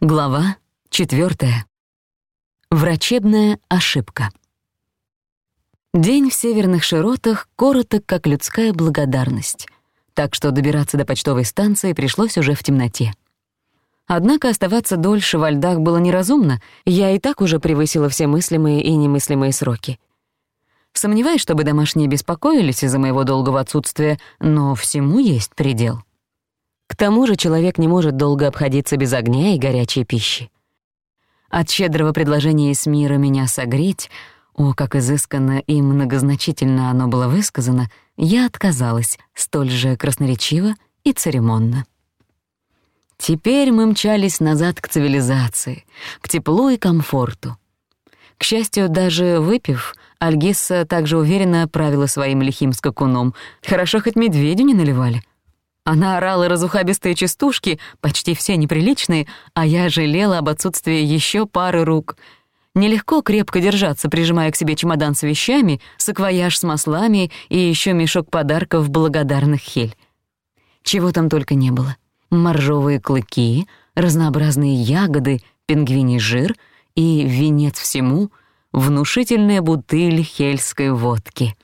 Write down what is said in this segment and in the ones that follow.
Глава 4. Врачебная ошибка. День в северных широтах короток, как людская благодарность, так что добираться до почтовой станции пришлось уже в темноте. Однако оставаться дольше во льдах было неразумно, я и так уже превысила все мыслимые и немыслимые сроки. Сомневаюсь, чтобы домашние беспокоились из-за моего долгого отсутствия, но всему есть предел. К тому же человек не может долго обходиться без огня и горячей пищи. От щедрого предложения с мира меня согреть, о, как изысканно и многозначительно оно было высказано, я отказалась, столь же красноречиво и церемонно. Теперь мы мчались назад к цивилизации, к теплу и комфорту. К счастью, даже выпив, Альгиса также уверенно правила своим лихим скакуном. Хорошо, хоть медведю не наливали. Она орала разухабистые частушки, почти все неприличные, а я жалела об отсутствии еще пары рук. Нелегко крепко держаться, прижимая к себе чемодан с вещами, саквояж с маслами и еще мешок подарков благодарных хель. Чего там только не было. Моржовые клыки, разнообразные ягоды, пингвиний жир и, венец всему, внушительная бутыль хельской водки.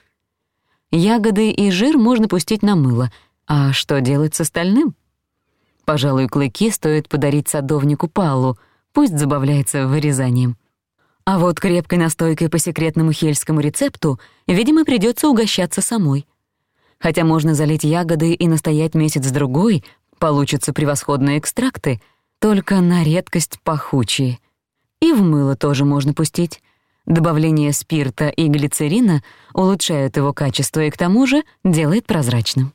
Ягоды и жир можно пустить на мыло — а что делать с остальным? Пожалуй, клыки стоит подарить садовнику Паллу, пусть забавляется вырезанием. А вот крепкой настойкой по секретному хельскому рецепту, видимо, придётся угощаться самой. Хотя можно залить ягоды и настоять месяц-другой, получатся превосходные экстракты, только на редкость пахучие. И в мыло тоже можно пустить. Добавление спирта и глицерина улучшают его качество и к тому же делает прозрачным.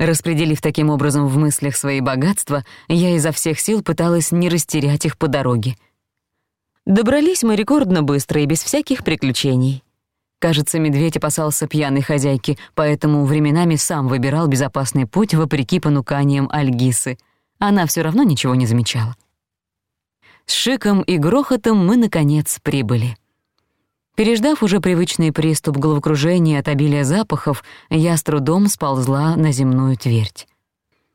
Распределив таким образом в мыслях свои богатства, я изо всех сил пыталась не растерять их по дороге. Добрались мы рекордно быстро и без всяких приключений. Кажется, медведь опасался пьяной хозяйки, поэтому временами сам выбирал безопасный путь вопреки понуканиям Альгисы. Она всё равно ничего не замечала. С шиком и грохотом мы, наконец, прибыли. Переждав уже привычный приступ головокружения от обилия запахов, я с трудом сползла на земную твердь.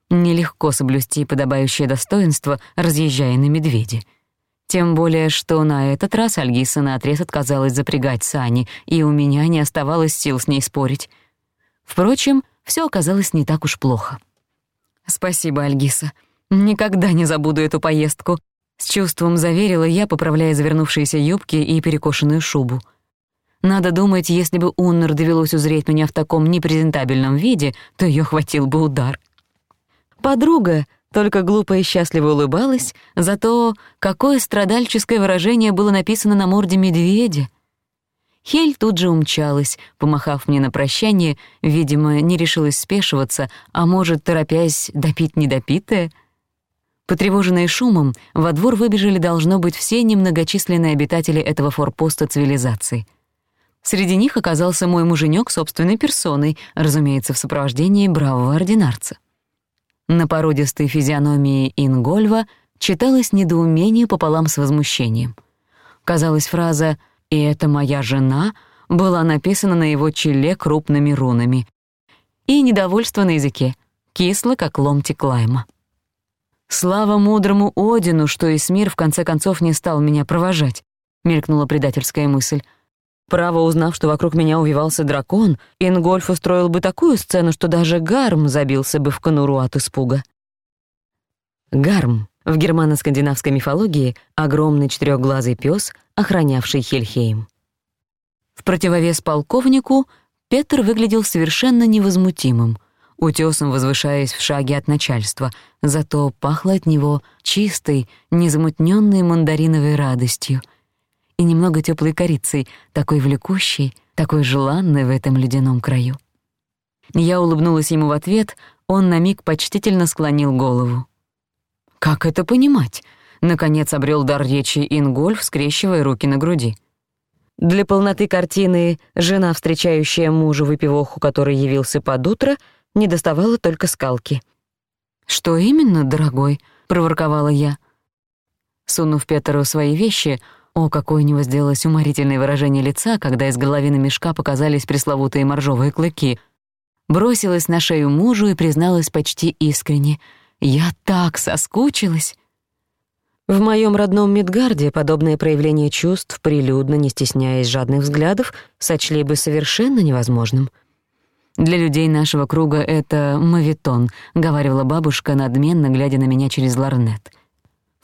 Нелегко соблюсти подобающее достоинство, разъезжая на медведе. Тем более, что на этот раз Альгиса наотрез отказалась запрягать сани, и у меня не оставалось сил с ней спорить. Впрочем, всё оказалось не так уж плохо. «Спасибо, Альгиса. Никогда не забуду эту поездку», — с чувством заверила я, поправляя завернувшиеся юбки и перекошенную шубу — надо думать, если бы Уннер довелось узреть меня в таком непрезентабельном виде, то её хватил бы удар. Подруга только глупо и счастливо улыбалась, зато какое страдальческое выражение было написано на морде медведя. Хель тут же умчалась, помахав мне на прощание, видимо, не решилась спешиваться, а может, торопясь допить недопитое. Потревоженные шумом, во двор выбежали, должно быть, все немногочисленные обитатели этого форпоста цивилизации — Среди них оказался мой муженёк собственной персоной, разумеется, в сопровождении бравого ординарца. На породистой физиономии Ингольва читалось недоумение пополам с возмущением. Казалось, фраза «И это моя жена» была написана на его челе крупными рунами. И недовольство на языке, кисло, как ломтик лайма. «Слава мудрому Одину, что Исмир в конце концов не стал меня провожать», — мелькнула предательская мысль. Право, узнав, что вокруг меня увивался дракон, Ингольф устроил бы такую сцену, что даже Гарм забился бы в конуру от испуга. Гарм — в германо-скандинавской мифологии огромный четырёхглазый пёс, охранявший Хельхейм. В противовес полковнику Петр выглядел совершенно невозмутимым, утёсом возвышаясь в шаге от начальства, зато пахло от него чистой, незамутнённой мандариновой радостью — и немного тёплой корицей, такой влекущей, такой желанной в этом ледяном краю. Я улыбнулась ему в ответ, он на миг почтительно склонил голову. «Как это понимать?» — наконец обрёл дар речи Ингольф, скрещивая руки на груди. Для полноты картины жена, встречающая мужа выпивоху, который явился под утро, не доставала только скалки. «Что именно, дорогой?» — проворковала я. Сунув Петеру свои вещи, о, какое у него сделалось уморительное выражение лица, когда из головины мешка показались пресловутые моржовые клыки. Бросилась на шею мужу и призналась почти искренне. «Я так соскучилась!» В моем родном Мидгарде подобное проявление чувств, прилюдно, не стесняясь жадных взглядов, сочли бы совершенно невозможным. «Для людей нашего круга это мавитон», — говорила бабушка, надменно глядя на меня через ларнет.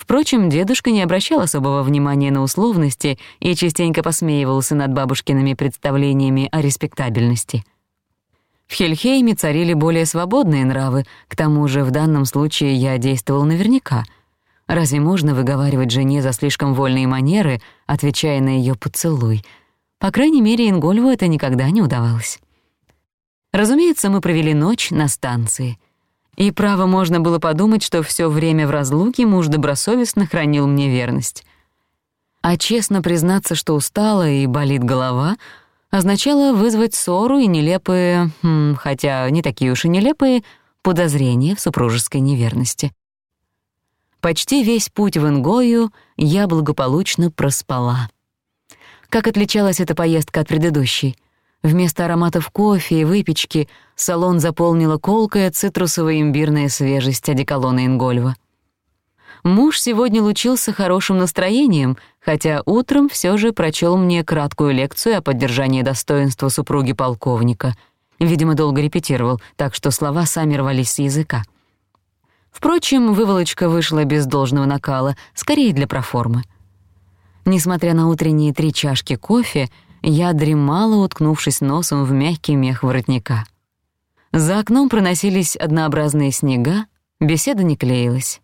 Впрочем, дедушка не обращал особого внимания на условности и частенько посмеивался над бабушкиными представлениями о респектабельности. В Хельхейме царили более свободные нравы, к тому же в данном случае я действовал наверняка. Разве можно выговаривать жене за слишком вольные манеры, отвечая на её поцелуй? По крайней мере, Ингольву это никогда не удавалось. Разумеется, мы провели ночь на станции — и право можно было подумать, что всё время в разлуке муж добросовестно хранил мне верность. А честно признаться, что устала и болит голова, означало вызвать ссору и нелепые, хм, хотя не такие уж и нелепые, подозрения в супружеской неверности. Почти весь путь в Ингою я благополучно проспала. Как отличалась эта поездка от предыдущей — Вместо ароматов кофе и выпечки салон заполнила колкая цитрусовая имбирная свежесть одеколона Ингольва. Муж сегодня лучился хорошим настроением, хотя утром всё же прочёл мне краткую лекцию о поддержании достоинства супруги полковника. Видимо, долго репетировал, так что слова сами рвались с языка. Впрочем, выволочка вышла без должного накала, скорее для проформы. Несмотря на утренние три чашки кофе, я дремала, уткнувшись носом в мягкий мех воротника. За окном проносились однообразные снега, беседа не клеилась.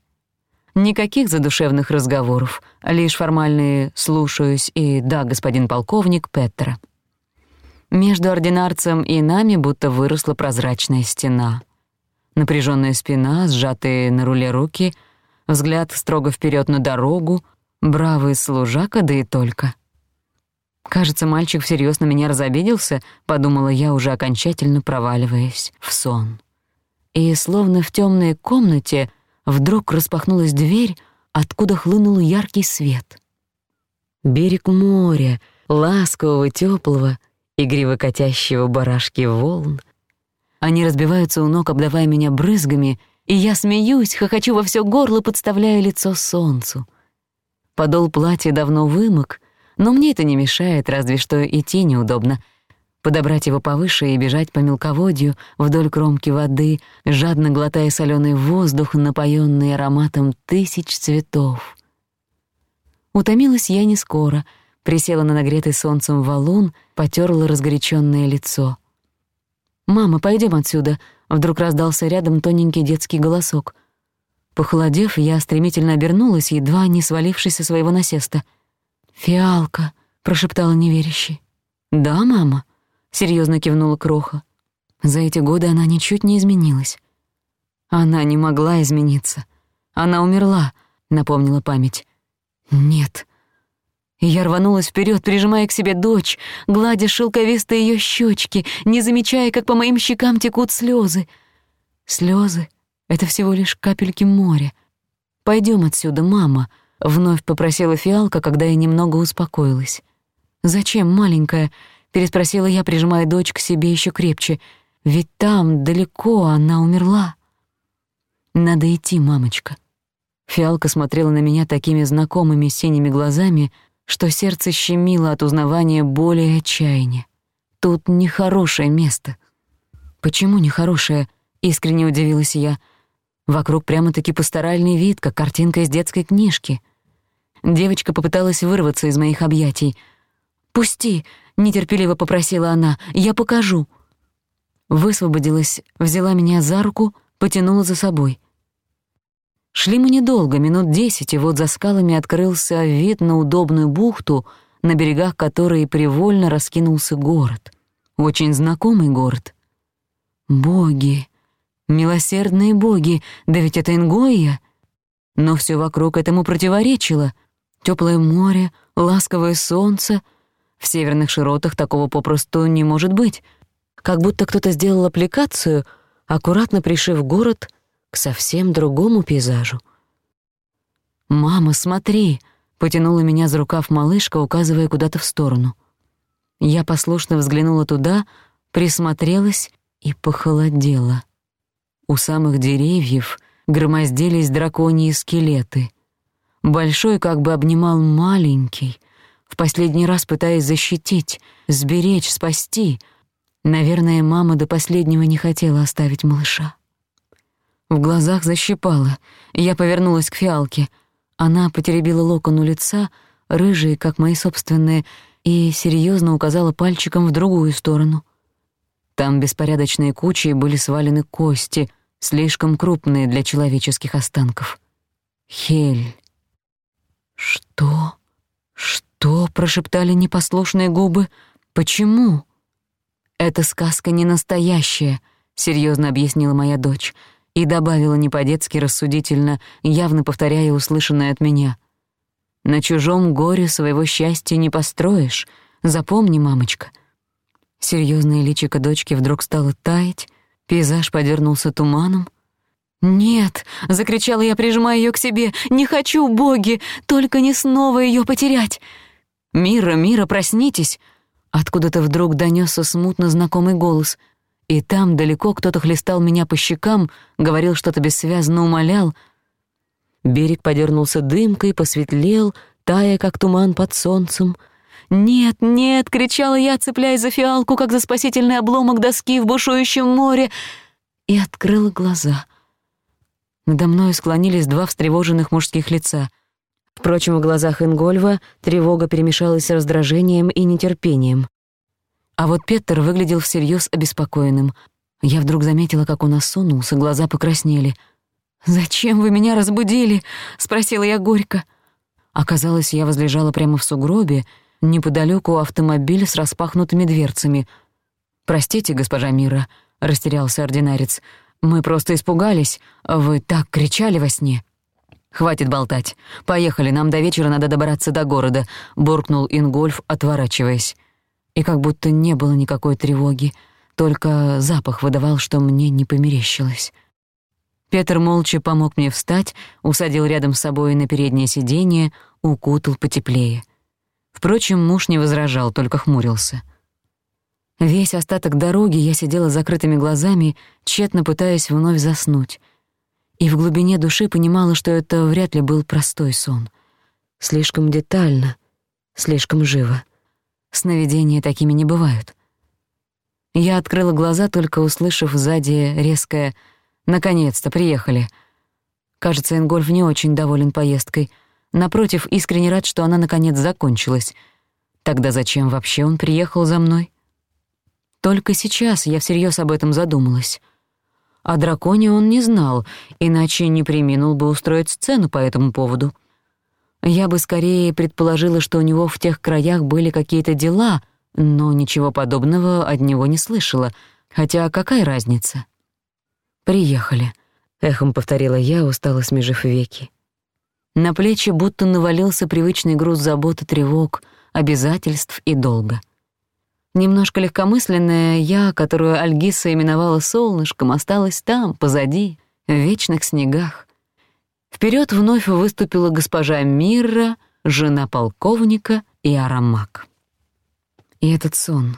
Никаких задушевных разговоров, лишь формальные «слушаюсь» и «да, господин полковник» Петра. Между ординарцем и нами будто выросла прозрачная стена. Напряжённая спина, сжатые на руле руки, взгляд строго вперёд на дорогу, бравый служака, да и только — Кажется, мальчик всерьёз на меня разобиделся, подумала я, уже окончательно проваливаясь в сон. И словно в тёмной комнате вдруг распахнулась дверь, откуда хлынул яркий свет. Берег моря, ласкового, тёплого, игриво катящего барашки волн. Они разбиваются у ног, обдавая меня брызгами, и я смеюсь, хохочу во всё горло, подставляя лицо солнцу. Подол платья давно вымок — но мне это не мешает, разве что идти неудобно. Подобрать его повыше и бежать по мелководью вдоль кромки воды, жадно глотая солёный воздух, напоённый ароматом тысяч цветов. Утомилась я не скоро, присела на нагретый солнцем валун, потёрла разгорячённое лицо. «Мама, пойдём отсюда!» — вдруг раздался рядом тоненький детский голосок. Похолодев, я стремительно обернулась, едва не свалившись со своего насеста — «Фиалка», — прошептала неверящий. «Да, мама», — Серьезно кивнула Кроха. За эти годы она ничуть не изменилась. Она не могла измениться. Она умерла, напомнила память. Нет. И я рванулась вперед, прижимая к себе дочь, гладя шелковистые ее щечки, не замечая, как по моим щекам текут слезы. Слезы. это всего лишь капельки моря. Пойдем отсюда, мама», — вновь попросила фиалка, когда я немного успокоилась. «Зачем, маленькая?» — переспросила я, прижимая дочь к себе ещё крепче. «Ведь там, далеко, она умерла». «Надо идти, мамочка». Фиалка смотрела на меня такими знакомыми синими глазами, что сердце щемило от узнавания боли и отчаяния. «Тут нехорошее место». «Почему нехорошее?» — искренне удивилась я. «Вокруг прямо-таки пасторальный вид, как картинка из детской книжки. Девочка попыталась вырваться из моих объятий. «Пусти!» — нетерпеливо попросила она. «Я покажу!» Высвободилась, взяла меня за руку, потянула за собой. Шли мы недолго, минут десять, и вот за скалами открылся вид на удобную бухту, на берегах которой привольно раскинулся город. Очень знакомый город. «Боги! Милосердные боги! Да ведь это Ингоя!» Но всё вокруг этому противоречило — Тёплое море, ласковое солнце. В северных широтах такого попросту не может быть. Как будто кто-то сделал аппликацию, аккуратно пришив город к совсем другому пейзажу. «Мама, смотри!» — потянула меня за рукав малышка, указывая куда-то в сторону. Я послушно взглянула туда, присмотрелась и похолодела. У самых деревьев громоздились драконьи скелеты — Большой как бы обнимал маленький, в последний раз пытаясь защитить, сберечь, спасти. Наверное, мама до последнего не хотела оставить малыша. В глазах защипала. Я повернулась к фиалке. Она потеребила локон у лица, рыжие, как мои собственные, и серьезно указала пальчиком в другую сторону. Там беспорядочные кучи были свалены кости, слишком крупные для человеческих останков. Хель. «Что? Что?» — прошептали непослушные губы. «Почему?» «Эта сказка не настоящая», — серьёзно объяснила моя дочь и добавила не по-детски рассудительно, явно повторяя услышанное от меня. «На чужом горе своего счастья не построишь. Запомни, мамочка». Серьёзное личико дочки вдруг стало таять, пейзаж подернулся туманом — «Нет!» — закричала я, прижимая ее к себе. «Не хочу, боги! Только не снова ее потерять!» «Мира, Мира, проснитесь!» Откуда-то вдруг донёсся смутно знакомый голос. И там далеко кто-то хлестал меня по щекам, говорил что-то бессвязно, умолял. Берег подернулся дымкой, посветлел, тая, как туман под солнцем. «Нет, нет!» — кричала я, цепляясь за фиалку, как за спасительный обломок доски в бушующем море, и открыла глаза — надо мною склонились два встревоженных мужских лица. Впрочем, в глазах Ингольва тревога перемешалась с раздражением и нетерпением. А вот Петер выглядел всерьёз обеспокоенным. Я вдруг заметила, как он осунулся, глаза покраснели. «Зачем вы меня разбудили?» — спросила я горько. Оказалось, я возлежала прямо в сугробе, неподалёку автомобиль с распахнутыми дверцами. «Простите, госпожа Мира», — растерялся ординарец, — мы просто испугались. Вы так кричали во сне». «Хватит болтать. Поехали, нам до вечера надо добраться до города», — буркнул Ингольф, отворачиваясь. И как будто не было никакой тревоги, только запах выдавал, что мне не померещилось. Петр молча помог мне встать, усадил рядом с собой на переднее сиденье, укутал потеплее. Впрочем, муж не возражал, только хмурился — Весь остаток дороги я сидела с закрытыми глазами, тщетно пытаясь вновь заснуть. И в глубине души понимала, что это вряд ли был простой сон. Слишком детально, слишком живо. Сновидения такими не бывают. Я открыла глаза, только услышав сзади резкое «Наконец-то, приехали». Кажется, Ингольф не очень доволен поездкой. Напротив, искренне рад, что она наконец закончилась. Тогда зачем вообще он приехал за мной? Только сейчас я всерьёз об этом задумалась. О драконе он не знал, иначе не приминул бы устроить сцену по этому поводу. Я бы скорее предположила, что у него в тех краях были какие-то дела, но ничего подобного от него не слышала. Хотя какая разница? «Приехали», — эхом повторила я, устало смежив веки. На плечи будто навалился привычный груз забот и тревог, обязательств и долга. Немножко легкомысленная я, которую Альгиса именовала солнышком, осталась там, позади, в вечных снегах. Вперед вновь выступила госпожа Мирра, жена полковника и Арамак. И этот сон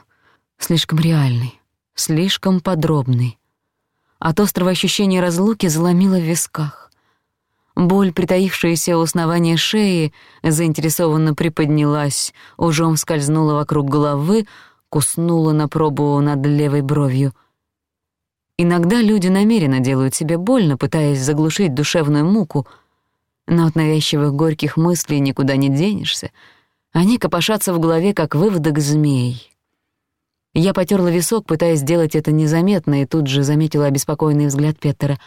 слишком реальный, слишком подробный. От острого ощущения разлуки заломило в висках. Боль, притаившаяся у основания шеи, заинтересованно приподнялась, ужом скользнула вокруг головы, куснула на пробу над левой бровью. Иногда люди намеренно делают себе больно, пытаясь заглушить душевную муку, но от навязчивых горьких мыслей никуда не денешься. Они копошатся в голове, как выводок змей. Я потерла висок, пытаясь сделать это незаметно, и тут же заметила обеспокоенный взгляд Петтера.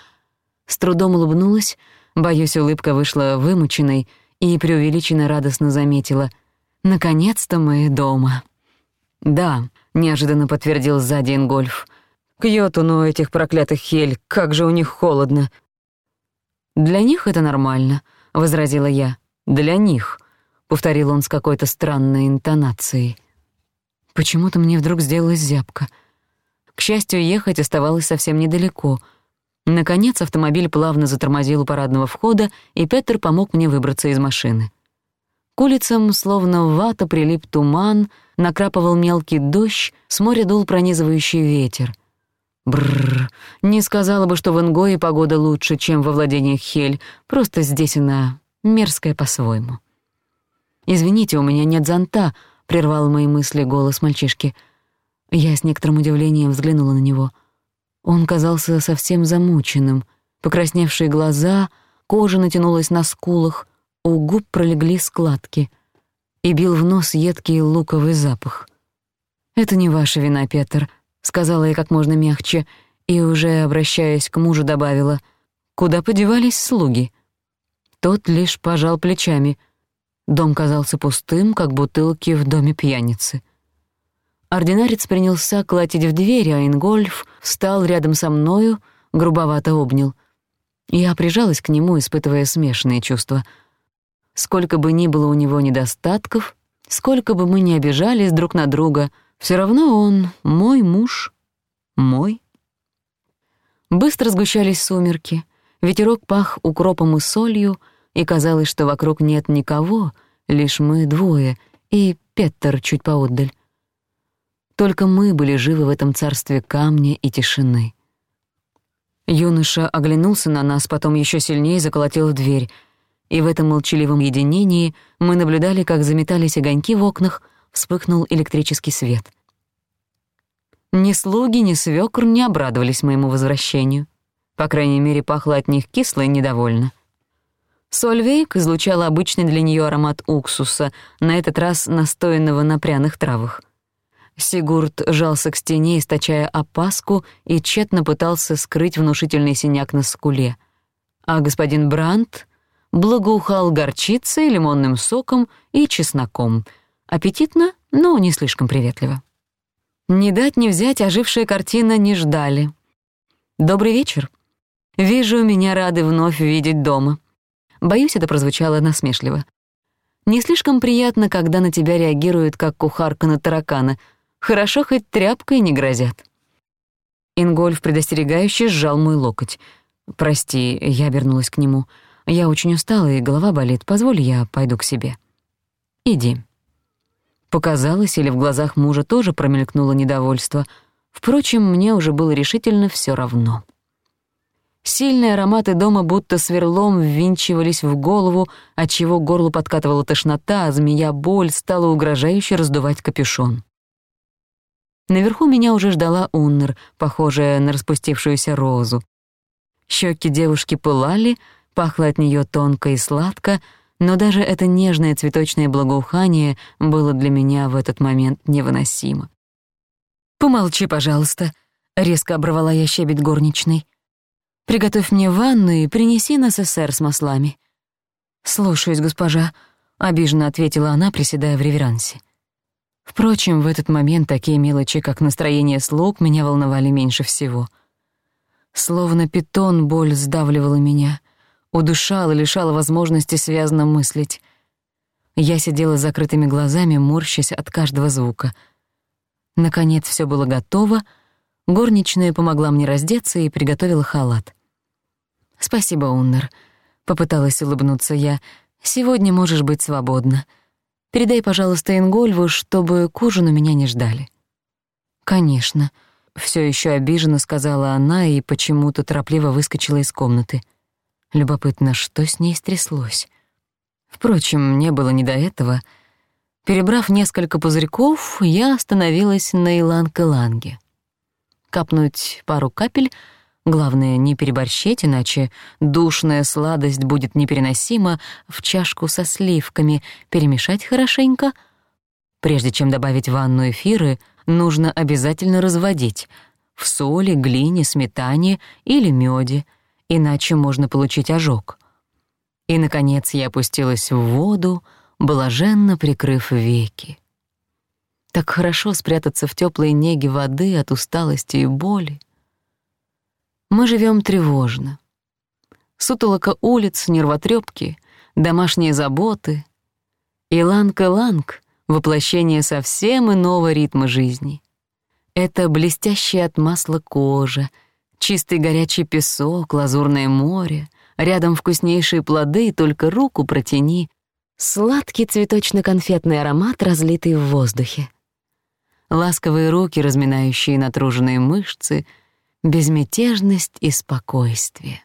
С трудом улыбнулась, боюсь, улыбка вышла вымученной, и преувеличенно радостно заметила. «Наконец-то мы дома!» «Да», — неожиданно подтвердил сзади Ингольф. «К йотуну этих проклятых хель, как же у них холодно!» «Для них это нормально», — возразила я. «Для них», — повторил он с какой-то странной интонацией. Почему-то мне вдруг сделалась зябка. К счастью, ехать оставалось совсем недалеко. Наконец автомобиль плавно затормозил у парадного входа, и Петер помог мне выбраться из машины. К улицам, словно вата, прилип туман — накрапывал мелкий дождь, с моря дул пронизывающий ветер. Бррр, не сказала бы, что в Ингое погода лучше, чем во владениях Хель, просто здесь она мерзкая по-своему. «Извините, у меня нет зонта», — прервал мои мысли голос мальчишки. Я с некоторым удивлением взглянула на него. Он казался совсем замученным. Покрасневшие глаза, кожа натянулась на скулах, у губ пролегли складки — и бил в нос едкий луковый запах. «Это не ваша вина, Петр, сказала я как можно мягче, и, уже обращаясь к мужу, добавила, «Куда подевались слуги?» Тот лишь пожал плечами. Дом казался пустым, как бутылки в доме пьяницы. Ординарец принялся клатить в дверь, а Ингольф встал рядом со мною, грубовато обнял. Я прижалась к нему, испытывая смешные чувства — Сколько бы ни было у него недостатков, сколько бы мы ни обижались друг на друга, все равно он мой муж, мой. Быстро сгущались сумерки, ветерок пах укропом и солью, и казалось, что вокруг нет никого, лишь мы двое, и Петтер чуть поотдаль. Только мы были живы в этом царстве камня и тишины. Юноша оглянулся на нас, потом еще сильнее заколотил в дверь — и в этом молчаливом единении мы наблюдали, как заметались огоньки в окнах, вспыхнул электрический свет. Ни слуги, ни свёкр не обрадовались моему возвращению. По крайней мере, пахло от них кисло и недовольно. Сольвейк излучала обычный для неё аромат уксуса, на этот раз настоянного на пряных травах. Сигурд жался к стене, источая опаску, и тщетно пытался скрыть внушительный синяк на скуле. А господин Брандт благоухал горчицей, лимонным соком и чесноком. Аппетитно, но не слишком приветливо. Не дать не взять ожившая картина не ждали. «Добрый вечер. Вижу, меня рады вновь видеть дома». Боюсь, это прозвучало насмешливо. Не слишком приятно, когда на тебя реагируют, как кухарка на таракана. Хорошо, хоть тряпкой не грозят. Ингольф предостерегающе сжал мой локоть. «Прости», — я вернулась к нему, — я очень устала, и голова болит. Позволь, я пойду к себе». «Иди». Показалось, или в глазах мужа тоже промелькнуло недовольство. Впрочем, мне уже было решительно всё равно. Сильные ароматы дома будто сверлом ввинчивались в голову, отчего горло подкатывала тошнота, а змея-боль стала угрожающе раздувать капюшон. Наверху меня уже ждала Уннер, похожая на распустившуюся розу. Щеки девушки пылали — Пахло от неё тонко и сладко, но даже это нежное цветочное благоухание было для меня в этот момент невыносимо. «Помолчи, пожалуйста», — резко оборвала я щебет горничной. «Приготовь мне ванну и принеси на СССР с маслами». «Слушаюсь, госпожа», — обиженно ответила она, приседая в реверансе. Впрочем, в этот момент такие мелочи, как настроение слуг, меня волновали меньше всего. Словно питон боль сдавливала меня — удушала, лишала возможности связно мыслить. Я сидела с закрытыми глазами, морщась от каждого звука. Наконец все было готово, горничная помогла мне раздеться и приготовила халат. «Спасибо, Уннер», — попыталась улыбнуться я. «Сегодня можешь быть свободна. Передай, пожалуйста, Ингольву, чтобы к ужину меня не ждали». «Конечно», — Все еще обиженно сказала она и почему-то торопливо выскочила из комнаты. Любопытно, что с ней стряслось. Впрочем, мне было не до этого. Перебрав несколько пузырьков, я остановилась на Иланг-Иланге. Капнуть пару капель, главное не переборщить, иначе душная сладость будет непереносима, в чашку со сливками перемешать хорошенько. Прежде чем добавить в ванну эфиры, нужно обязательно разводить — в соли, глине, сметане или мёде — иначе можно получить ожог. И, наконец, я опустилась в воду, блаженно прикрыв веки. Так хорошо спрятаться в тёплой неге воды от усталости и боли. Мы живём тревожно. Сутолока улиц, нервотрёпки, домашние заботы. Иланг-иланг — воплощение совсем иного ритма жизни. Это блестящая от масла кожа — Чистый горячий песок, лазурное море, рядом вкуснейшие плоды, только руку протяни. Сладкий цветочно-конфетный аромат, разлитый в воздухе. Ласковые руки, разминающие натруженные мышцы, безмятежность и спокойствие.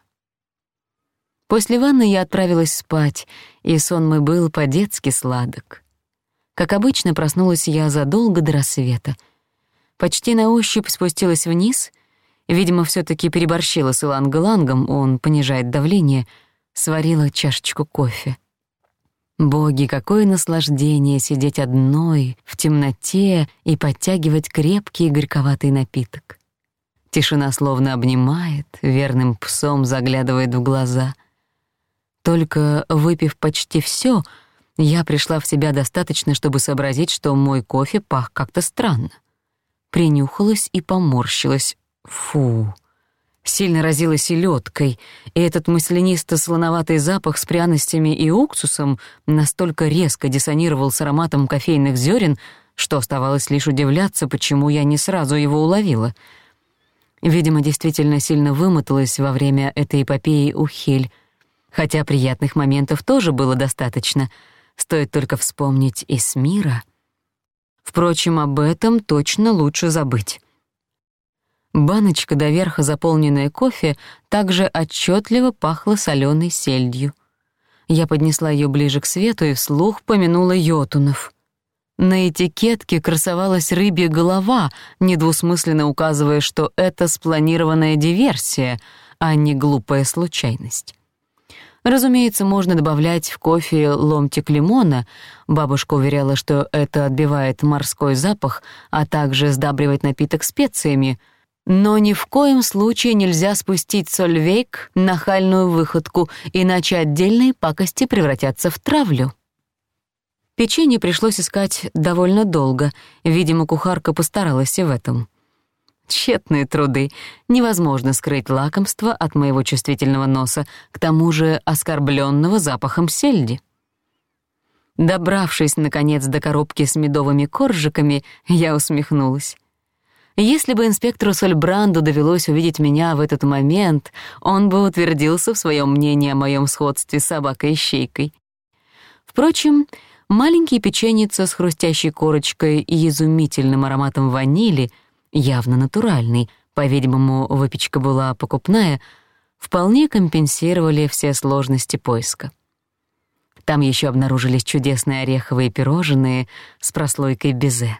После ванны я отправилась спать, и сон мой был по-детски сладок. Как обычно, проснулась я задолго до рассвета. Почти на ощупь спустилась вниз Видимо, все таки переборщила с иланг-лангом, он понижает давление, сварила чашечку кофе. Боги, какое наслаждение сидеть одной, в темноте и подтягивать крепкий горьковатый напиток. Тишина словно обнимает, верным псом заглядывает в глаза. Только выпив почти все, я пришла в себя достаточно, чтобы сообразить, что мой кофе пах как-то странно. Принюхалась и поморщилась. Фу. Сильно разило селедкой, и этот маслянисто-слоноватый запах с пряностями и уксусом настолько резко диссонировал с ароматом кофейных зерен, что оставалось лишь удивляться, почему я не сразу его уловила. Видимо, действительно сильно вымоталась во время этой эпопеи Ухель, хотя приятных моментов тоже было достаточно, стоит только вспомнить и Эсмира. Впрочем, об этом точно лучше забыть. Баночка, доверха заполненная кофе, также отчетливо пахла соленой сельдью. Я поднесла ее ближе к свету и вслух помянула йотунов. На этикетке красовалась рыбья голова, недвусмысленно указывая, что это спланированная диверсия, а не глупая случайность. Разумеется, можно добавлять в кофе ломтик лимона. Бабушка уверяла, что это отбивает морской запах, а также сдабривать напиток специями — но ни в коем случае нельзя спустить Сольвейк на хальную выходку, иначе отдельные пакости превратятся в травлю. Печенье пришлось искать довольно долго, видимо, кухарка постаралась и в этом. Тщетные труды. Невозможно скрыть лакомство от моего чувствительного носа, к тому же оскорбленного запахом сельди. Добравшись, наконец, до коробки с медовыми коржиками, я усмехнулась. Если бы инспектору Сольбранду довелось увидеть меня в этот момент, он бы утвердился в своем мнении о моем сходстве с собакой-щейкой. Впрочем, маленькие печеница с хрустящей корочкой и изумительным ароматом ванили, явно натуральный, по-видимому, выпечка была покупная, вполне компенсировали все сложности поиска. Там еще обнаружились чудесные ореховые пирожные с прослойкой безе.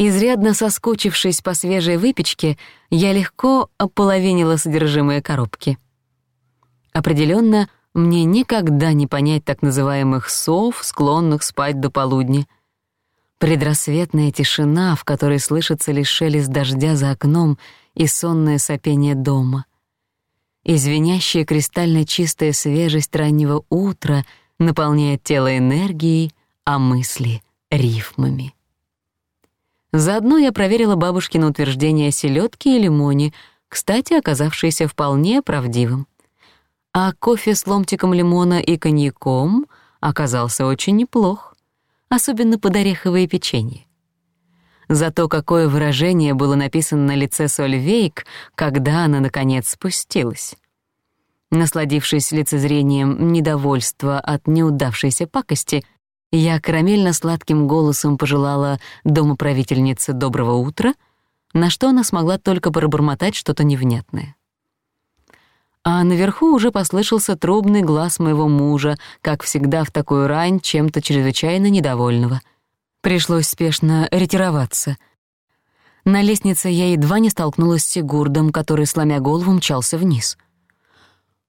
Изрядно соскучившись по свежей выпечке, я легко ополовинила содержимое коробки. Определённо, мне никогда не понять так называемых сов, склонных спать до полудня. Предрассветная тишина, в которой слышится лишь шелест дождя за окном и сонное сопение дома. Извинящая кристально чистая свежесть раннего утра наполняет тело энергией, а мысли — рифмами. Заодно я проверила бабушкино утверждение о селёдке и лимоне, кстати, оказавшееся вполне правдивым. А кофе с ломтиком лимона и коньяком оказался очень неплох, особенно под ореховое печенье. Зато какое выражение было написано на лице Сольвейк, когда она, наконец, спустилась. Насладившись лицезрением недовольства от неудавшейся пакости, я карамельно сладким голосом пожелала домоправительнице доброго утра, на что она смогла только пробормотать что-то невнятное. А наверху уже послышался трубный глаз моего мужа, как всегда в такую рань, чем-то чрезвычайно недовольного. Пришлось спешно ретироваться. На лестнице я едва не столкнулась с Сигурдом, который, сломя голову, мчался вниз.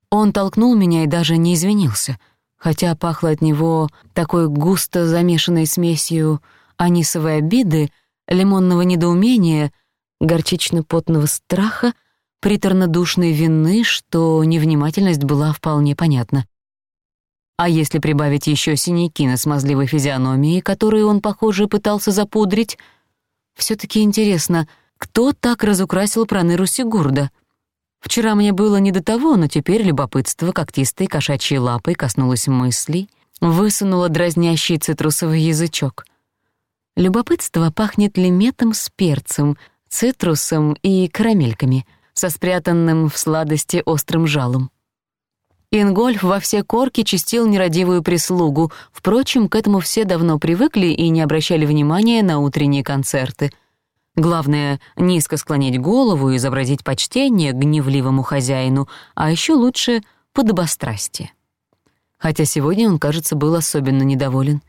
Он толкнул меня и даже не извинился — хотя пахло от него такой густо замешанной смесью анисовой обиды, лимонного недоумения, горчично-потного страха, приторно-душной вины, что невнимательность была вполне понятна. А если прибавить еще синяки на смазливой физиономии, которые он, похоже, пытался запудрить, все таки интересно, кто так разукрасил проныру Сигурда — Вчера мне было не до того, но теперь любопытство когтистой кошачьей лапой коснулось мыслей, высунуло дразнящий цитрусовый язычок. Любопытство пахнет лиметом с перцем, цитрусом и карамельками, со спрятанным в сладости острым жалом. Ингольф во все корки чистил нерадивую прислугу, впрочем, к этому все давно привыкли и не обращали внимания на утренние концерты — Главное, низко склонить голову и изобразить почтение гневливому хозяину, а еще лучше — подобострастие. Хотя сегодня он, кажется, был особенно недоволен.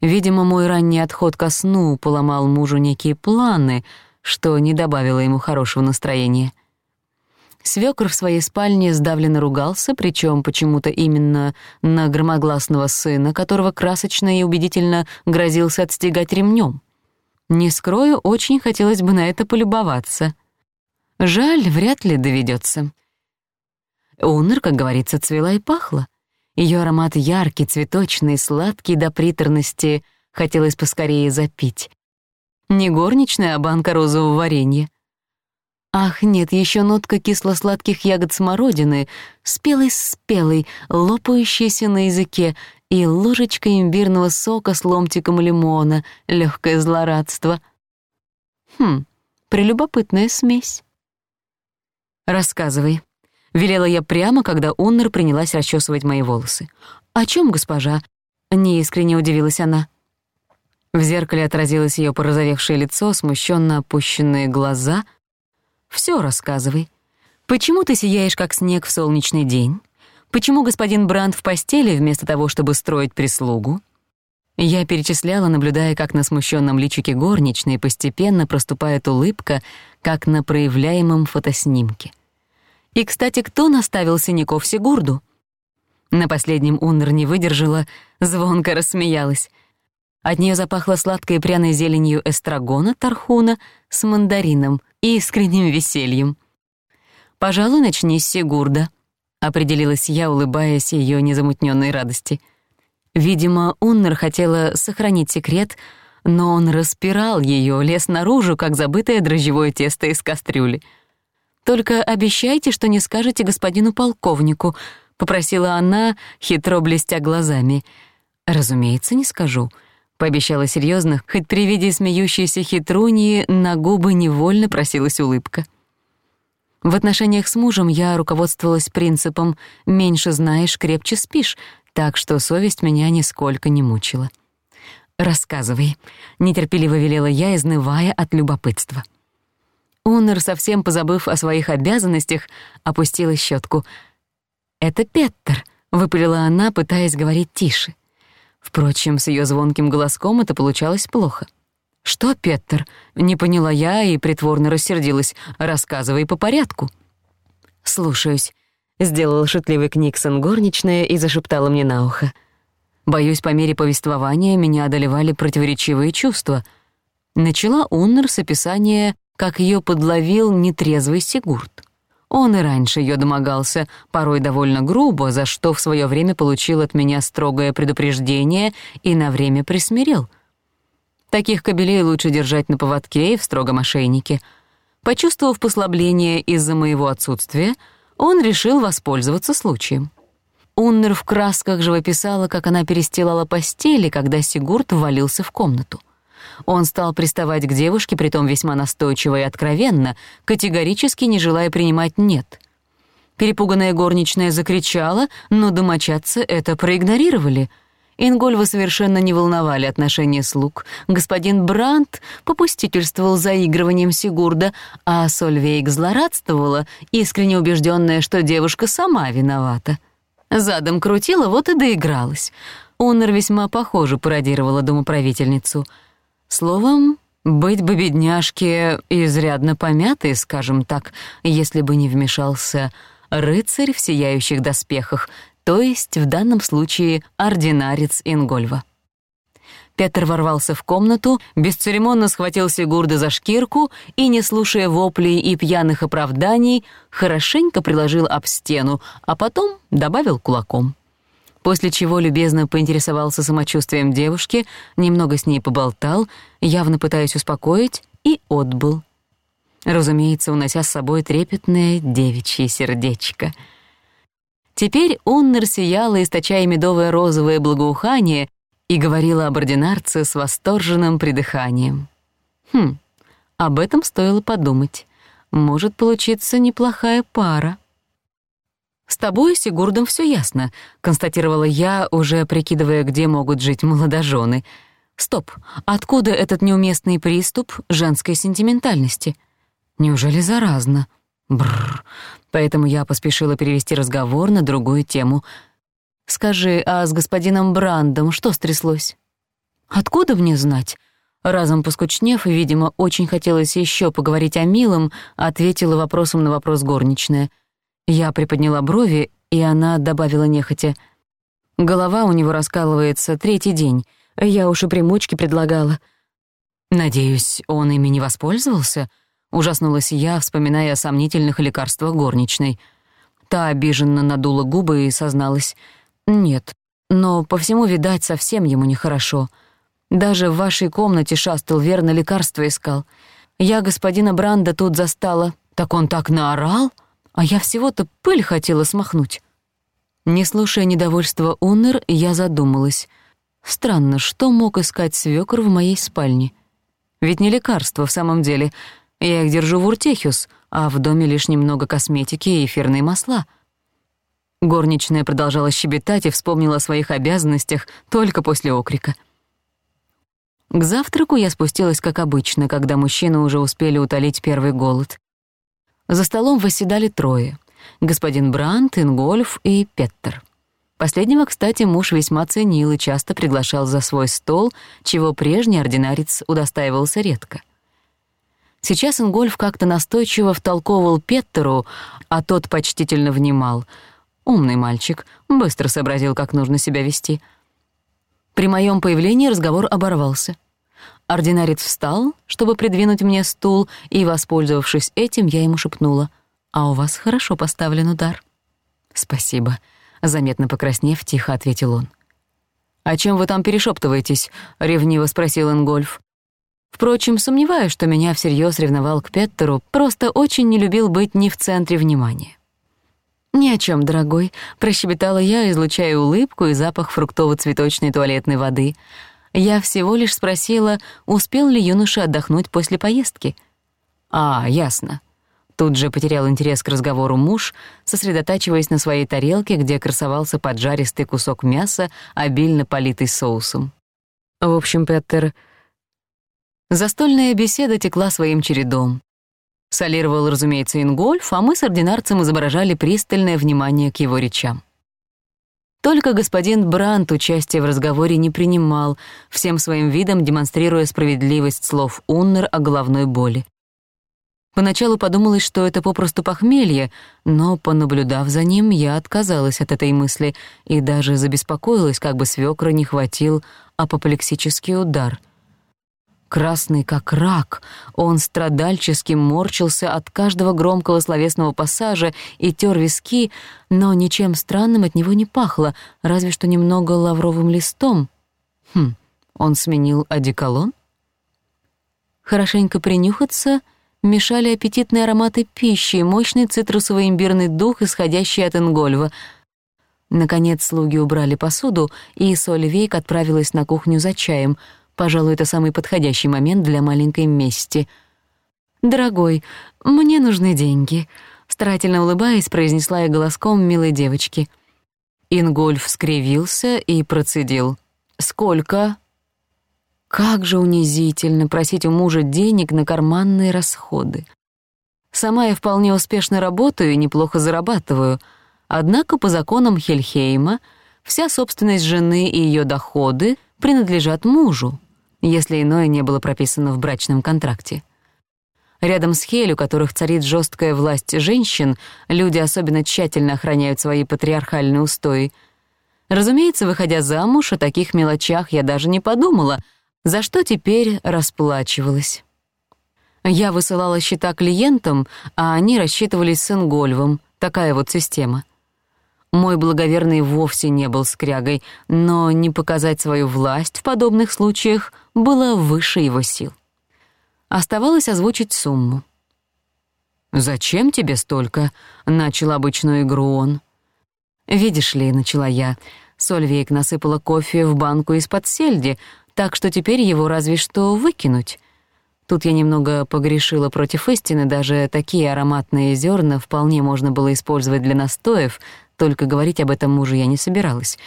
Видимо, мой ранний отход ко сну поломал мужу некие планы, что не добавило ему хорошего настроения. Свёкор в своей спальне сдавленно ругался, причём почему-то именно на громогласного сына, которого красочно и убедительно грозился отстегать ремнём. Не скрою, очень хотелось бы на это полюбоваться. Жаль, вряд ли доведется. Унер, как говорится, цвела и пахла. Ее аромат яркий, цветочный, сладкий до приторности, хотелось поскорее запить. Не горничная, а банка розового варенья. Ах, нет, еще нотка кисло-сладких ягод смородины, спелый-спелый, лопающийся на языке, и ложечка имбирного сока с ломтиком лимона, легкое злорадство. Хм, прелюбопытная смесь. «Рассказывай», — велела я прямо, когда Уннер принялась расчесывать мои волосы. «О чем, госпожа?» — неискренне удивилась она. В зеркале отразилось ее порозовевшее лицо, смущенно опущенные глаза. «Все рассказывай. Почему ты сияешь, как снег в солнечный день?» Почему господин Бранд в постели вместо того, чтобы строить прислугу? Я перечисляла, наблюдая, как на смущенном личике горничной постепенно проступает улыбка, как на проявляемом фотоснимке. И, кстати, кто наставил синяков Сигурду? На последнем Уннер не выдержала, звонко рассмеялась. От нее запахло сладкой пряной зеленью эстрагона, тархуна, с мандарином и искренним весельем. «Пожалуй, начни с Сигурда», определилась я, улыбаясь ее незамутненной радости. Видимо, Уннер хотела сохранить секрет, но он распирал ее, лес наружу, как забытое дрожжевое тесто из кастрюли. «Только обещайте, что не скажете господину полковнику», — попросила она, хитро блестя глазами. «Разумеется, не скажу», — пообещала серьезно, хоть при виде смеющейся хитрунии на губы невольно просилась улыбка. В отношениях с мужем я руководствовалась принципом «меньше знаешь, крепче спишь», так что совесть меня нисколько не мучила. «Рассказывай», — нетерпеливо велела я, изнывая от любопытства. Онор, совсем позабыв о своих обязанностях, опустила щетку. «Это Петтер», — выпалила она, пытаясь говорить тише. Впрочем, с ее звонким голоском это получалось плохо. — «Что, Петтер?» — не поняла я и притворно рассердилась. «Рассказывай по порядку». «Слушаюсь», — сделала шутливый Книксон горничная и зашептала мне на ухо. Боюсь, по мере повествования меня одолевали противоречивые чувства. Начала Уннер с описания, как ее подловил нетрезвый Сигурд. Он и раньше ее домогался, порой довольно грубо, за что в свое время получил от меня строгое предупреждение и на время присмирел — Таких кобелей лучше держать на поводке и в строгом ошейнике. Почувствовав послабление из-за моего отсутствия, он решил воспользоваться случаем. Уннер в красках живописала, как она перестилала постели, когда Сигурд ввалился в комнату. Он стал приставать к девушке, притом весьма настойчиво и откровенно, категорически не желая принимать «нет». Перепуганная горничная закричала, но домочадцы это проигнорировали — Ингольва совершенно не волновали отношения слуг. Господин Брандт попустительствовал заигрыванием Сигурда, а Сольвейк злорадствовала, искренне убежденная, что девушка сама виновата. Задом крутила, вот и доигралась. Унер весьма похоже пародировала домоправительницу. Словом, быть бы бедняжке изрядно помятой, скажем так, если бы не вмешался рыцарь в сияющих доспехах, то есть в данном случае ординарец Ингольва. Петр ворвался в комнату, бесцеремонно схватил Сигурда за шкирку и, не слушая воплей и пьяных оправданий, хорошенько приложил об стену, а потом добавил кулаком. После чего любезно поинтересовался самочувствием девушки, немного с ней поболтал, явно пытаясь успокоить, и отбыл. Разумеется, унося с собой трепетное девичье сердечко — Теперь Оннер сияла, источая медовое розовое благоухание, и говорила об ординарце с восторженным придыханием. Хм, об этом стоило подумать. Может получиться неплохая пара. «С тобой, Сигурдом, всё ясно», — констатировала я, уже прикидывая, где могут жить молодожёны. «Стоп, откуда этот неуместный приступ женской сентиментальности? Неужели заразно?» поэтому я поспешила перевести разговор на другую тему. «Скажи, а с господином Брандом что стряслось?» «Откуда мне знать?» Разом поскучнев, и, видимо, очень хотелось еще поговорить о милом, ответила вопросом на вопрос горничная. Я приподняла брови, и она добавила нехотя. «Голова у него раскалывается третий день. Я уж и примочки предлагала». «Надеюсь, он ими не воспользовался?» Ужаснулась я, вспоминая о сомнительных лекарствах горничной. Та обиженно надула губы и созналась. «Нет, но по всему, видать, совсем ему нехорошо. Даже в вашей комнате шастал, верно, лекарство искал. Я господина Бранда тут застала. Так он так наорал, а я всего-то пыль хотела смахнуть». Не слушая недовольства Уннер, я задумалась. Странно, что мог искать свёкор в моей спальне? Ведь не лекарство в самом деле — я их держу в Уртехиус, а в доме лишь немного косметики и эфирные масла». Горничная продолжала щебетать и вспомнила о своих обязанностях только после окрика. К завтраку я спустилась, как обычно, когда мужчины уже успели утолить первый голод. За столом восседали трое — господин Брант, Ингольф и Петтер. Последнего, кстати, муж весьма ценил и часто приглашал за свой стол, чего прежний ординарец удостаивался редко. Сейчас Ингольф как-то настойчиво втолковывал Петтеру, а тот почтительно внимал. Умный мальчик, быстро сообразил, как нужно себя вести. При моем появлении разговор оборвался. Ординарец встал, чтобы придвинуть мне стул, и, воспользовавшись этим, я ему шепнула. «А у вас хорошо поставлен удар». «Спасибо», — заметно покраснев, тихо ответил он. «О «А чем вы там перешептываетесь?» — ревниво спросил Ингольф. Впрочем, сомневаюсь, что меня всерьез ревновал к Петтеру, просто очень не любил быть не в центре внимания. «Ни о чем, дорогой», — прощебетала я, излучая улыбку и запах фруктово-цветочной туалетной воды. Я всего лишь спросила, успел ли юноша отдохнуть после поездки. «А, ясно». Тут же потерял интерес к разговору муж, сосредотачиваясь на своей тарелке, где красовался поджаристый кусок мяса, обильно политый соусом. «В общем, Петтер, Застольная беседа текла своим чередом. Солировал, разумеется, ингольф, а мы с ординарцем изображали пристальное внимание к его речам. Только господин Брант участие в разговоре не принимал, всем своим видом демонстрируя справедливость слов Уннер о головной боли. Поначалу подумалось, что это попросту похмелье, но, понаблюдав за ним, я отказалась от этой мысли и даже забеспокоилась, как бы свёкра не хватил апоплексический удар — красный как рак. Он страдальчески морчился от каждого громкого словесного пассажа и тер виски, но ничем странным от него не пахло, разве что немного лавровым листом. Хм, он сменил одеколон? Хорошенько принюхаться мешали аппетитные ароматы пищи и мощный цитрусово-имбирный дух, исходящий от Ингольва — Наконец слуги убрали посуду, и Сольвейк отправилась на кухню за чаем — Пожалуй, это самый подходящий момент для маленькой мести. «Дорогой, мне нужны деньги», — старательно улыбаясь, произнесла я голоском милой девочки. Ингольф скривился и процедил. «Сколько?» Как же унизительно просить у мужа денег на карманные расходы. Сама я вполне успешно работаю и неплохо зарабатываю. Однако по законам Хельхейма вся собственность жены и ее доходы принадлежат мужу если иное не было прописано в брачном контракте. Рядом с Хель, у которых царит жесткая власть женщин, люди особенно тщательно охраняют свои патриархальные устои. Разумеется, выходя замуж, о таких мелочах я даже не подумала, за что теперь расплачивалась. Я высылала счета клиентам, а они рассчитывались с Ингольвом. Такая вот система. Мой благоверный вовсе не был скрягой, но не показать свою власть в подобных случаях было выше его сил. Оставалось озвучить сумму. «Зачем тебе столько?» — начал обычную игру он. «Видишь ли», — начала я, — Сольвейк насыпала кофе в банку из-под сельди, так что теперь его разве что выкинуть. Тут я немного погрешила против истины, даже такие ароматные зерна вполне можно было использовать для настоев, только говорить об этом мужу я не собиралась.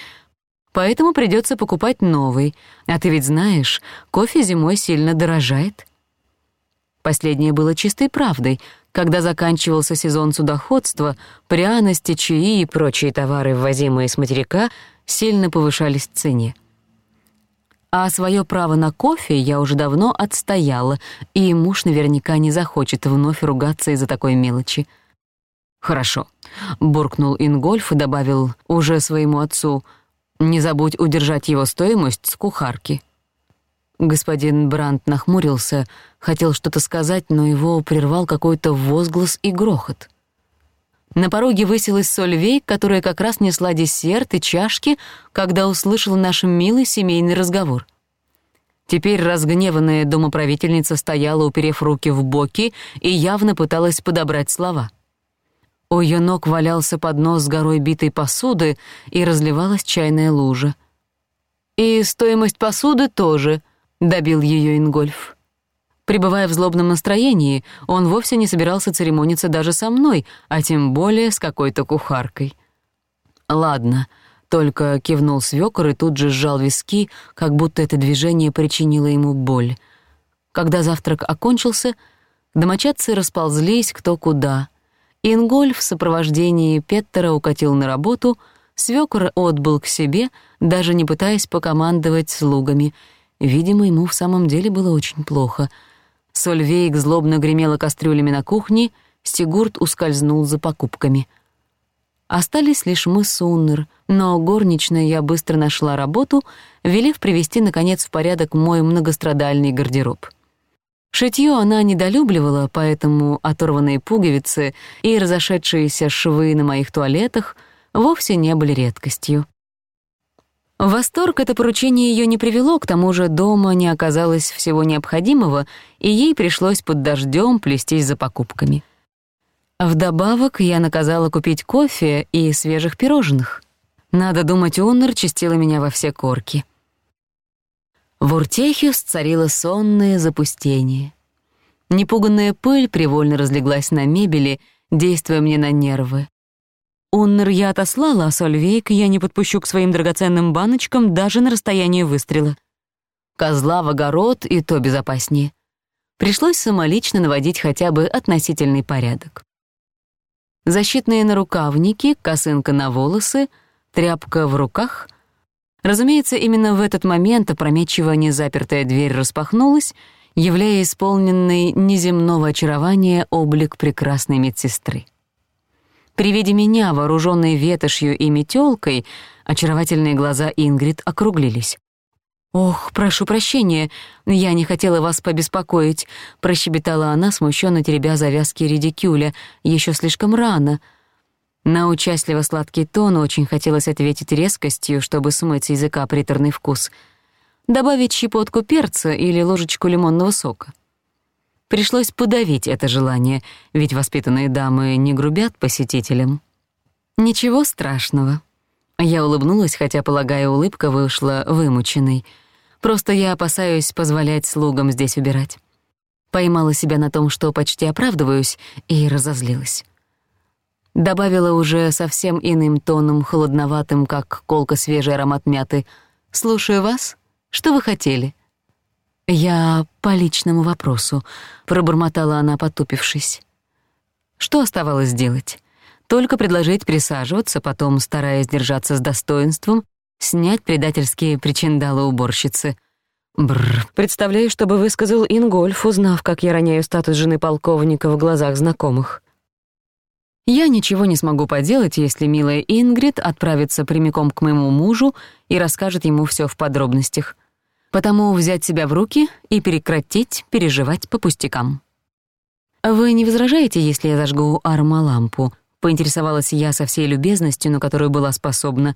Поэтому придётся покупать новый. А ты ведь знаешь, кофе зимой сильно дорожает. Последнее было чистой правдой. Когда заканчивался сезон судоходства, пряности, чаи и прочие товары, ввозимые с материка, сильно повышались в цене. А своё право на кофе я уже давно отстояла, и муж наверняка не захочет вновь ругаться из-за такой мелочи — «Хорошо», — буркнул Ингольф и добавил уже своему отцу, «не забудь удержать его стоимость с кухарки». Господин Брандт нахмурился, хотел что-то сказать, но его прервал какой-то возглас и грохот. На пороге высилась Сольвей, которая как раз несла десерт и чашки, когда услышала наш милый семейный разговор. Теперь разгневанная домоправительница стояла, уперев руки в боки, и явно пыталась подобрать слова — у ее ног валялся поднос с горой битой посуды и разливалась чайная лужа. «И стоимость посуды тоже», — добил ее Ингольф. Пребывая в злобном настроении, он вовсе не собирался церемониться даже со мной, а тем более с какой-то кухаркой. «Ладно», — только кивнул свёкор и тут же сжал виски, как будто это движение причинило ему боль. Когда завтрак окончился, домочадцы расползлись кто куда. Ингольф в сопровождении Петтера укатил на работу, свёкор отбыл к себе, даже не пытаясь покомандовать слугами. Видимо, ему в самом деле было очень плохо. Сольвейк злобно гремела кастрюлями на кухне, Сигурд ускользнул за покупками. Остались лишь мы с Уннер, но горничная я быстро нашла работу, велев привести, наконец, в порядок мой многострадальный гардероб. Шитьё она недолюбливала, поэтому оторванные пуговицы и разошедшиеся швы на моих туалетах вовсе не были редкостью. восторг это поручение её не привело, к тому же дома не оказалось всего необходимого, и ей пришлось под дождём плестись за покупками. Вдобавок я наказала купить кофе и свежих пирожных. Надо думать, Оннер чистила меня во все корки. В Уртехиус царило сонное запустение. Непуганная пыль привольно разлеглась на мебели, действуя мне на нервы. Уннер я отослала, а Сольвейк я не подпущу к своим драгоценным баночкам даже на расстоянии выстрела. Козла в огород и то безопаснее. Пришлось самолично наводить хотя бы относительный порядок. Защитные нарукавники, косынка на волосы, тряпка в руках — Разумеется, именно в этот момент опрометчиво незапертая дверь распахнулась, являя исполненный неземного очарования облик прекрасной медсестры. При виде меня, вооружённой ветошью и метёлкой, очаровательные глаза Ингрид округлились. «Ох, прошу прощения, я не хотела вас побеспокоить», — прощебетала она, смущенно теребя завязки редикюля. «Ещё слишком рано. На участливо сладкий тон очень хотелось ответить резкостью, чтобы смыть с языка приторный вкус. Добавить щепотку перца или ложечку лимонного сока. Пришлось подавить это желание, ведь воспитанные дамы не грубят посетителям. «Ничего страшного». Я улыбнулась, хотя, полагаю, улыбка вышла вымученной. Просто я опасаюсь позволять слугам здесь убирать. Поймала себя на том, что почти оправдываюсь, и разозлилась. Добавила уже совсем иным тоном, холодноватым, как колка свежий аромат мяты. «Слушаю вас. Что вы хотели?» «Я по личному вопросу», — пробормотала она, потупившись. Что оставалось делать? Только предложить присаживаться, потом, стараясь держаться с достоинством, снять предательские причиндалы уборщицы. Бррр. Представляю, что бы высказал Ингольф, узнав, как я роняю статус жены полковника в глазах знакомых. Я ничего не смогу поделать, если милая Ингрид отправится прямиком к моему мужу и расскажет ему всё в подробностях. Потому взять себя в руки и прекратить переживать по пустякам. «Вы не возражаете, если я зажгу армалампу?» — поинтересовалась я со всей любезностью, на которую была способна.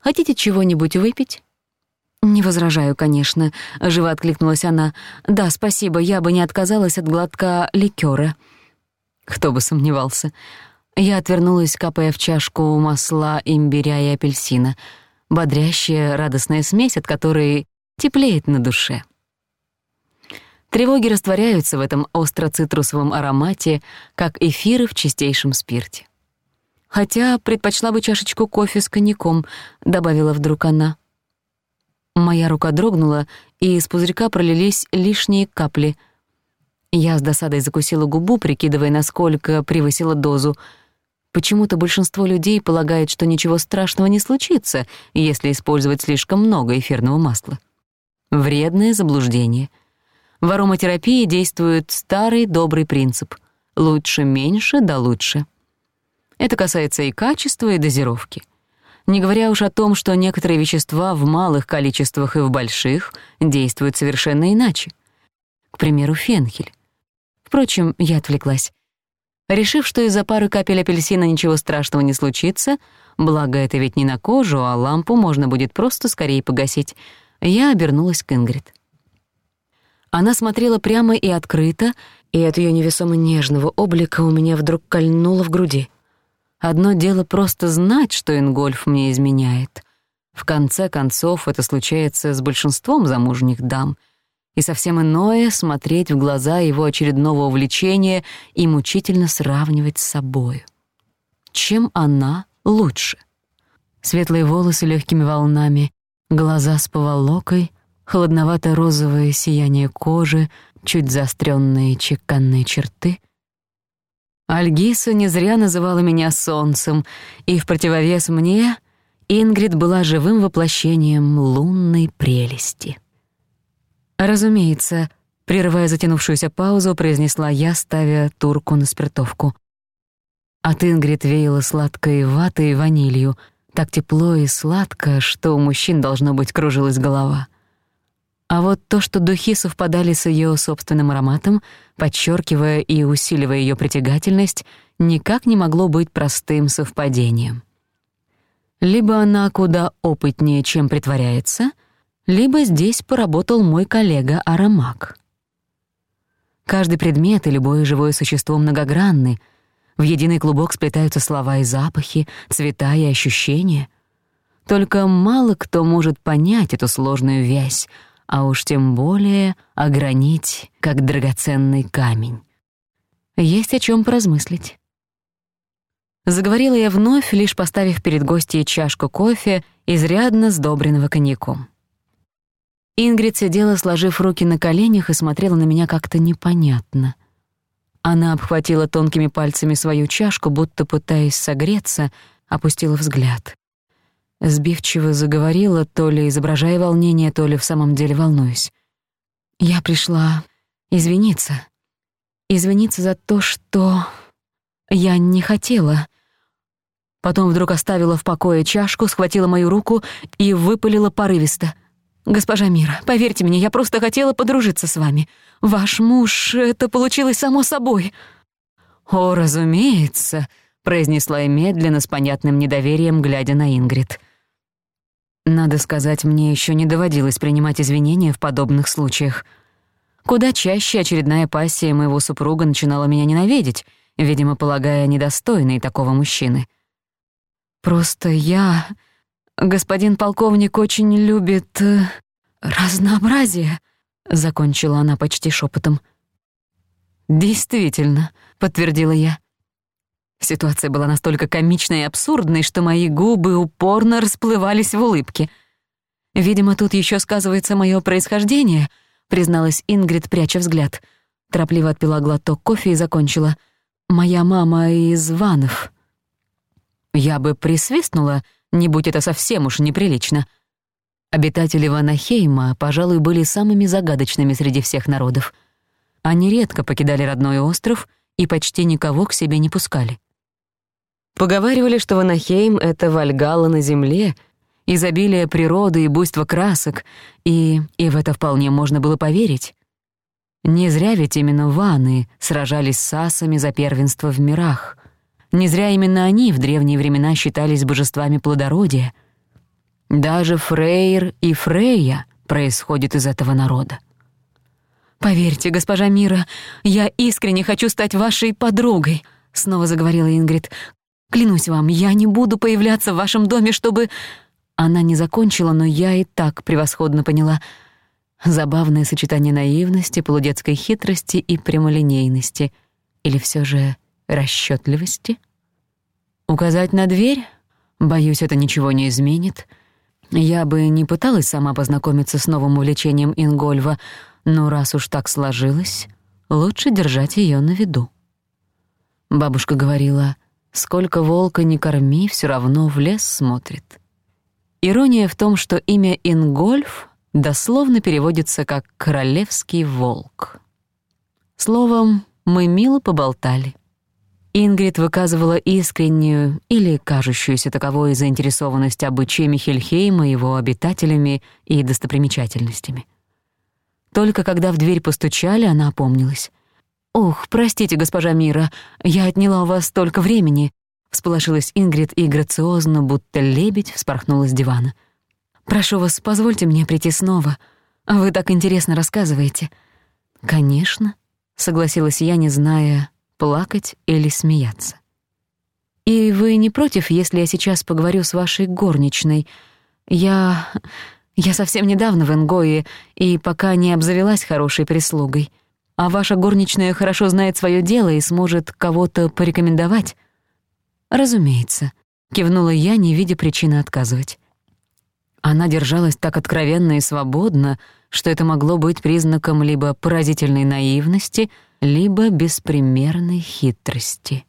«Хотите чего-нибудь выпить?» «Не возражаю, конечно», — живо откликнулась она. «Да, спасибо, я бы не отказалась от глотка ликёра». Кто бы сомневался. Я отвернулась, капая в чашку масла имбиря и апельсина, бодрящая радостная смесь, от которой теплеет на душе. Тревоги растворяются в этом остро-цитрусовом аромате, как эфиры в чистейшем спирте. «Хотя предпочла бы чашечку кофе с коньяком», — добавила вдруг она. Моя рука дрогнула, и из пузырька пролились лишние капли. Я с досадой закусила губу, прикидывая, насколько превысила дозу — Почему-то большинство людей полагает, что ничего страшного не случится, если использовать слишком много эфирного масла. Вредное заблуждение. В ароматерапии действует старый добрый принцип «лучше меньше, да лучше». Это касается и качества, и дозировки. Не говоря уж о том, что некоторые вещества в малых количествах и в больших действуют совершенно иначе. К примеру, фенхель. Впрочем, я отвлеклась. Решив, что из-за пары капель апельсина ничего страшного не случится, благо это ведь не на кожу, а лампу можно будет просто скорее погасить, я обернулась к Ингрид. Она смотрела прямо и открыто, и от её невесомо нежного облика у меня вдруг кольнуло в груди. Одно дело просто знать, что Ингольф мне изменяет. В конце концов, это случается с большинством замужних дам — и совсем иное — смотреть в глаза его очередного увлечения и мучительно сравнивать с собою. Чем она лучше? Светлые волосы легкими волнами, глаза с поволокой, холодновато-розовое сияние кожи, чуть заостренные чеканные черты. Альгиса не зря называла меня солнцем, и в противовес мне Ингрид была живым воплощением лунной прелести. Разумеется, прерывая затянувшуюся паузу, произнесла я, ставя турку на спиртовку. От Ингрид веяло сладкой ватой и ванилью, так тепло и сладко, что у мужчин, должно быть, кружилась голова. А вот то, что духи совпадали с её собственным ароматом, подчёркивая и усиливая её притягательность, никак не могло быть простым совпадением. Либо она куда опытнее, чем притворяется — либо здесь поработал мой коллега Арамак. Каждый предмет и любое живое существо многогранны. В единый клубок сплетаются слова и запахи, цвета и ощущения. Только мало кто может понять эту сложную вязь, а уж тем более огранить, как драгоценный камень. Есть о чем поразмыслить. Заговорила я вновь, лишь поставив перед гостьей чашку кофе, изрядно сдобренного коньяком. Ингрид сидела, сложив руки на коленях, и смотрела на меня как-то непонятно. Она обхватила тонкими пальцами свою чашку, будто пытаясь согреться, опустила взгляд. Сбивчиво заговорила, то ли изображая волнение, то ли в самом деле волнуюсь. «Я пришла извиниться. Извиниться за то, что я не хотела». Потом вдруг оставила в покое чашку, схватила мою руку и выпалила порывисто — «Госпожа Мира, поверьте мне, я просто хотела подружиться с вами. Ваш муж, это получилось само собой». «О, разумеется», — произнесла я медленно, с понятным недоверием, глядя на Ингрид. Надо сказать, мне еще не доводилось принимать извинения в подобных случаях. Куда чаще очередная пассия моего супруга начинала меня ненавидеть, видимо, полагая недостойной такого мужчины. «Просто я...» господин полковник очень любит э, разнообразие», — закончила она почти шепотом. «Действительно», — подтвердила я. Ситуация была настолько комичной и абсурдной, что мои губы упорно расплывались в улыбке. «Видимо, тут еще сказывается мое происхождение», — призналась Ингрид, пряча взгляд. Торопливо отпила глоток кофе и закончила. «Моя мама из Ванов». Я бы присвистнула, — не будь это совсем уж неприлично. Обитатели Ванахейма, пожалуй, были самыми загадочными среди всех народов. Они редко покидали родной остров и почти никого к себе не пускали. Поговаривали, что Ванахейм — это Вальгала на земле, изобилие природы и буйство красок, и, и в это вполне можно было поверить. Не зря ведь именно ваны сражались с асами за первенство в мирах. Не зря именно они в древние времена считались божествами плодородия. Даже Фрейр и Фрейя происходят из этого народа. «Поверьте, госпожа Мира, я искренне хочу стать вашей подругой», — снова заговорила Ингрид. «Клянусь вам, я не буду появляться в вашем доме, чтобы...» Она не закончила, но я и так превосходно поняла. Забавное сочетание наивности, полудетской хитрости и прямолинейности. Или всё же расчетливости? Указать на дверь? Боюсь, это ничего не изменит. Я бы не пыталась сама познакомиться с новым увлечением Ингольва, но раз уж так сложилось, лучше держать её на виду. Бабушка говорила, «Сколько волка не корми, всё равно в лес смотрит». Ирония в том, что имя Ингольф дословно переводится как «королевский волк». Словом, мы мило поболтали. Ингрид выказывала искреннюю или кажущуюся таковой заинтересованность обычаями Хельхейма, его обитателями и достопримечательностями. Только когда в дверь постучали, она опомнилась. «Ох, простите, госпожа Мира, я отняла у вас столько времени», — всполошилась Ингрид и грациозно, будто лебедь, вспорхнула с дивана. «Прошу вас, позвольте мне прийти снова. Вы так интересно рассказываете». «Конечно», — согласилась я, не зная, плакать или смеяться. «И вы не против, если я сейчас поговорю с вашей горничной? Я... я совсем недавно в Энгое и пока не обзавелась хорошей прислугой. А ваша горничная хорошо знает своё дело и сможет кого-то порекомендовать?» «Разумеется», — кивнула я, не видя причины отказывать. Она держалась так откровенно и свободно, что это могло быть признаком либо поразительной наивности — либо беспримерной хитрости.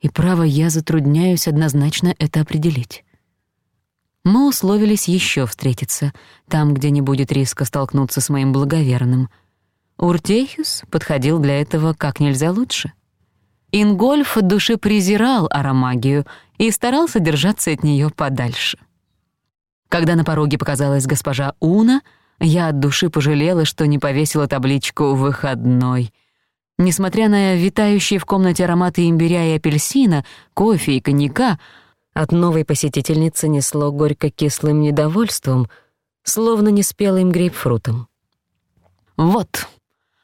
И право я затрудняюсь однозначно это определить. Мы условились еще встретиться, там, где не будет риска столкнуться с моим благоверным. Уртехюс подходил для этого как нельзя лучше. Ингольф от души презирал аромагию и старался держаться от нее подальше. Когда на пороге показалась госпожа Уна, я от души пожалела, что не повесила табличку «Выходной», Несмотря на витающие в комнате ароматы имбиря и апельсина, кофе и коньяка, от новой посетительницы несло горько-кислым недовольством, словно неспелым грейпфрутом. «Вот!»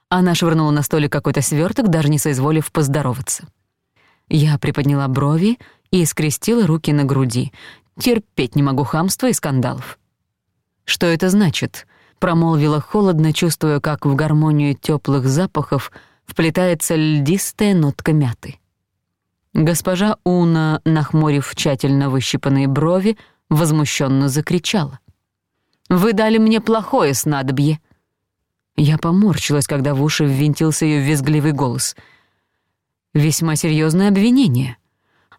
Она швырнула на столик какой-то свёрток, даже не соизволив поздороваться. Я приподняла брови и скрестила руки на груди. Терпеть не могу хамства и скандалов. «Что это значит?» — промолвила холодно, чувствуя, как в гармонию тёплых запахов — вплетается льдистая нотка мяты. Госпожа Уна, нахмурив тщательно выщипанные брови, возмущенно закричала. «Вы дали мне плохое снадобье!» Я поморщилась, когда в уши ввинтился ее визгливый голос. «Весьма серьезное обвинение.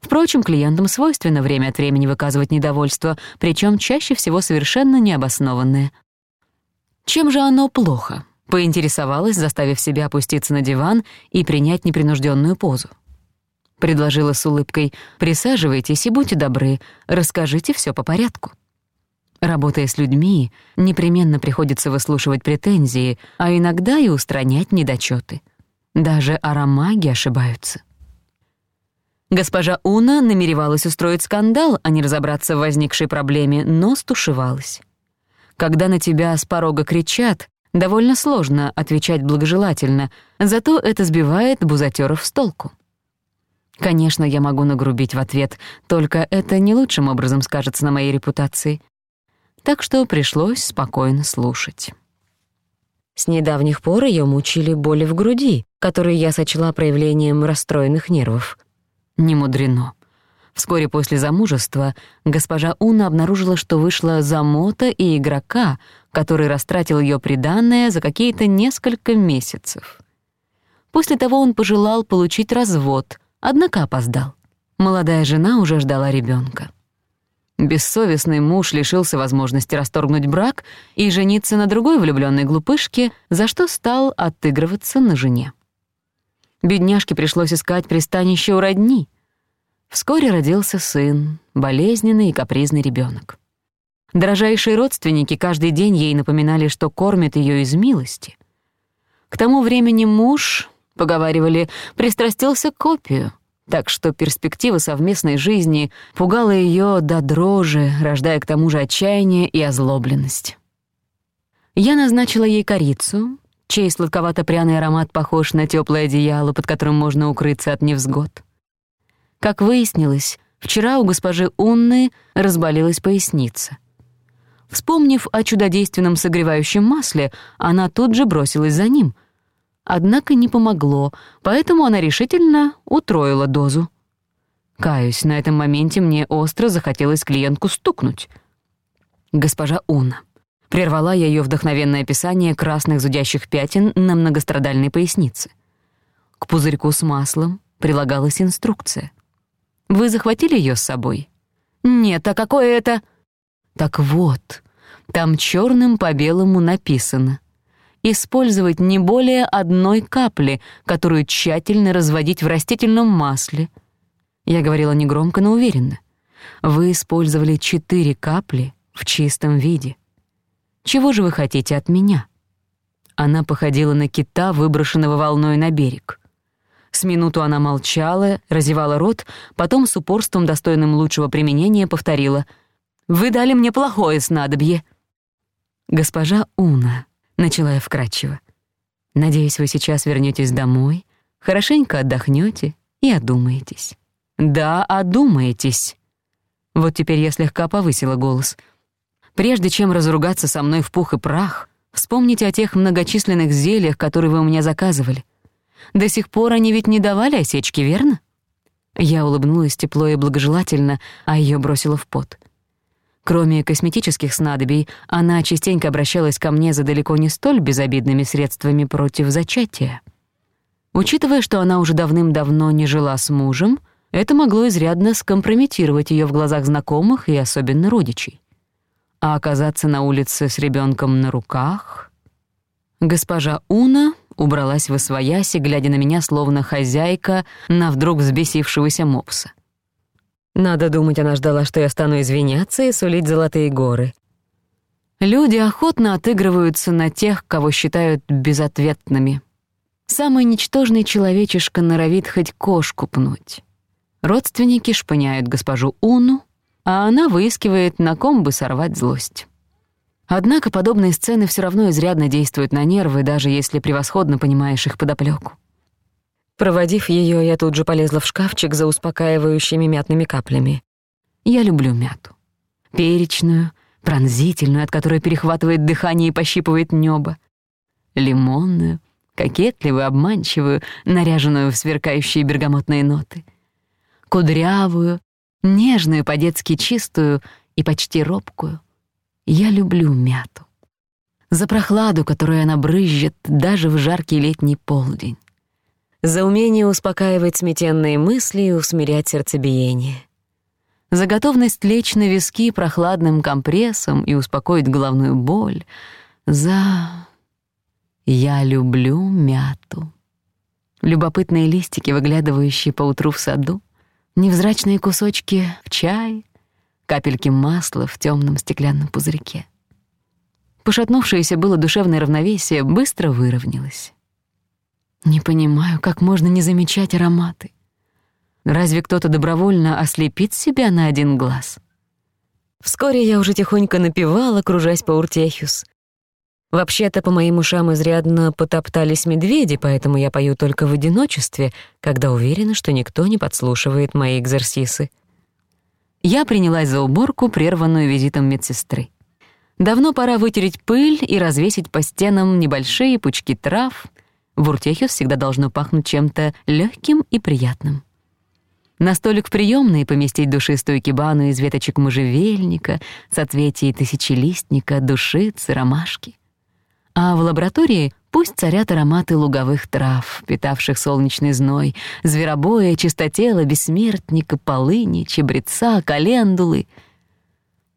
Впрочем, клиентам свойственно время от времени выказывать недовольство, причем чаще всего совершенно необоснованное. Чем же оно плохо?» поинтересовалась, заставив себя опуститься на диван и принять непринужденную позу. Предложила с улыбкой «Присаживайтесь и будьте добры, расскажите все по порядку». Работая с людьми, непременно приходится выслушивать претензии, а иногда и устранять недочеты. Даже аромаги ошибаются. Госпожа Уна намеревалась устроить скандал, а не разобраться в возникшей проблеме, но стушевалась. Когда на тебя с порога кричат, Довольно сложно отвечать благожелательно, зато это сбивает бузатёров с толку. Конечно, я могу нагрубить в ответ, только это не лучшим образом скажется на моей репутации. Так что пришлось спокойно слушать. С недавних пор ее мучили боли в груди, которые я сочла проявлением расстроенных нервов. Не мудрено. Вскоре после замужества госпожа Уна обнаружила, что вышла за мота и игрока, который растратил ее приданное за какие-то несколько месяцев. После того он пожелал получить развод, однако опоздал. Молодая жена уже ждала ребенка. Бессовестный муж лишился возможности расторгнуть брак и жениться на другой влюбленной глупышке, за что стал отыгрываться на жене. Бедняжке пришлось искать пристанище у родни. Вскоре родился сын, болезненный и капризный ребенок. Дрожайшие родственники каждый день ей напоминали, что кормят ее из милости. К тому времени муж, поговаривали, пристрастился к копию, так что перспектива совместной жизни пугала ее до дрожи, рождая к тому же отчаяние и озлобленность. Я назначила ей корицу, чей сладковато-пряный аромат похож на тёплое одеяло, под которым можно укрыться от невзгод. Как выяснилось, вчера у госпожи Унны разболелась поясница. Вспомнив о чудодейственном согревающем масле, она тут же бросилась за ним. Однако не помогло, поэтому она решительно утроила дозу. Каюсь, на этом моменте мне остро захотелось клиентку стукнуть. «Госпожа Уна». Прервала я её вдохновенное описание красных зудящих пятен на многострадальной пояснице. К пузырьку с маслом прилагалась инструкция. «Вы захватили её с собой?» «Нет, а какое это...» Так вот, там черным по белому написано «Использовать не более одной капли, которую тщательно разводить в растительном масле». Я говорила негромко, но уверенно. «Вы использовали четыре капли в чистом виде. Чего же вы хотите от меня?» Она походила на кита, выброшенного волной на берег. С минуту она молчала, разевала рот, потом с упорством, достойным лучшего применения, повторила — вы дали мне плохое снадобье». «Госпожа Уна», — начала я вкратчиво, — «надеюсь, вы сейчас вернетесь домой, хорошенько отдохнете и одумаетесь». «Да, одумаетесь». Вот теперь я слегка повысила голос. «Прежде чем разругаться со мной в пух и прах, вспомните о тех многочисленных зельях, которые вы у меня заказывали. До сих пор они ведь не давали осечки, верно?» Я улыбнулась тепло и благожелательно, а ее бросила в пот — Кроме косметических снадобий, она частенько обращалась ко мне за далеко не столь безобидными средствами против зачатия. Учитывая, что она уже давным-давно не жила с мужем, это могло изрядно скомпрометировать её в глазах знакомых и особенно родичей. А оказаться на улице с ребёнком на руках... Госпожа Уна убралась в освояси, глядя на меня, словно хозяйка на вдруг взбесившегося мопса. Надо думать, она ждала, что я стану извиняться и сулить золотые горы. Люди охотно отыгрываются на тех, кого считают безответными. Самый ничтожный человечишка норовит хоть кошку пнуть. Родственники шпыняют госпожу Уну, а она выискивает, на ком бы сорвать злость. Однако подобные сцены всё равно изрядно действуют на нервы, даже если превосходно понимаешь их подоплёку. Проводив её, я тут же полезла в шкафчик за успокаивающими мятными каплями. Я люблю мяту. Перечную, пронзительную, от которой перехватывает дыхание и пощипывает нёбо. Лимонную, кокетливую, обманчивую, наряженную в сверкающие бергамотные ноты. Кудрявую, нежную, по-детски чистую и почти робкую. Я люблю мяту. За прохладу, которую она брызжет даже в жаркий летний полдень за умение успокаивать сметенные мысли и усмирять сердцебиение. За готовность лечь на виски прохладным компрессом и успокоить головную боль. За... Я люблю мяту. Любопытные листики, выглядывающие поутру в саду, невзрачные кусочки в чай, капельки масла в тёмном стеклянном пузырьке. Пошатнувшееся было душевное равновесие быстро выровнялось. Не понимаю, как можно не замечать ароматы. Разве кто-то добровольно ослепит себя на один глаз? Вскоре я уже тихонько напевала, кружась по Уртехюс. Вообще-то по моим ушам изрядно потоптались медведи, поэтому я пою только в одиночестве, когда уверена, что никто не подслушивает мои экзерсисы. Я принялась за уборку, прерванную визитом медсестры. Давно пора вытереть пыль и развесить по стенам небольшие пучки трав — в Уртехе всегда должно пахнуть чем-то легким и приятным. На столик приемный поместить душистую кибану из веточек можжевельника, соцветий тысячелистника, душицы, ромашки. А в лаборатории пусть царят ароматы луговых трав, питавших солнечный зной, зверобоя, чистотела, бессмертника, полыни, чебреца, календулы.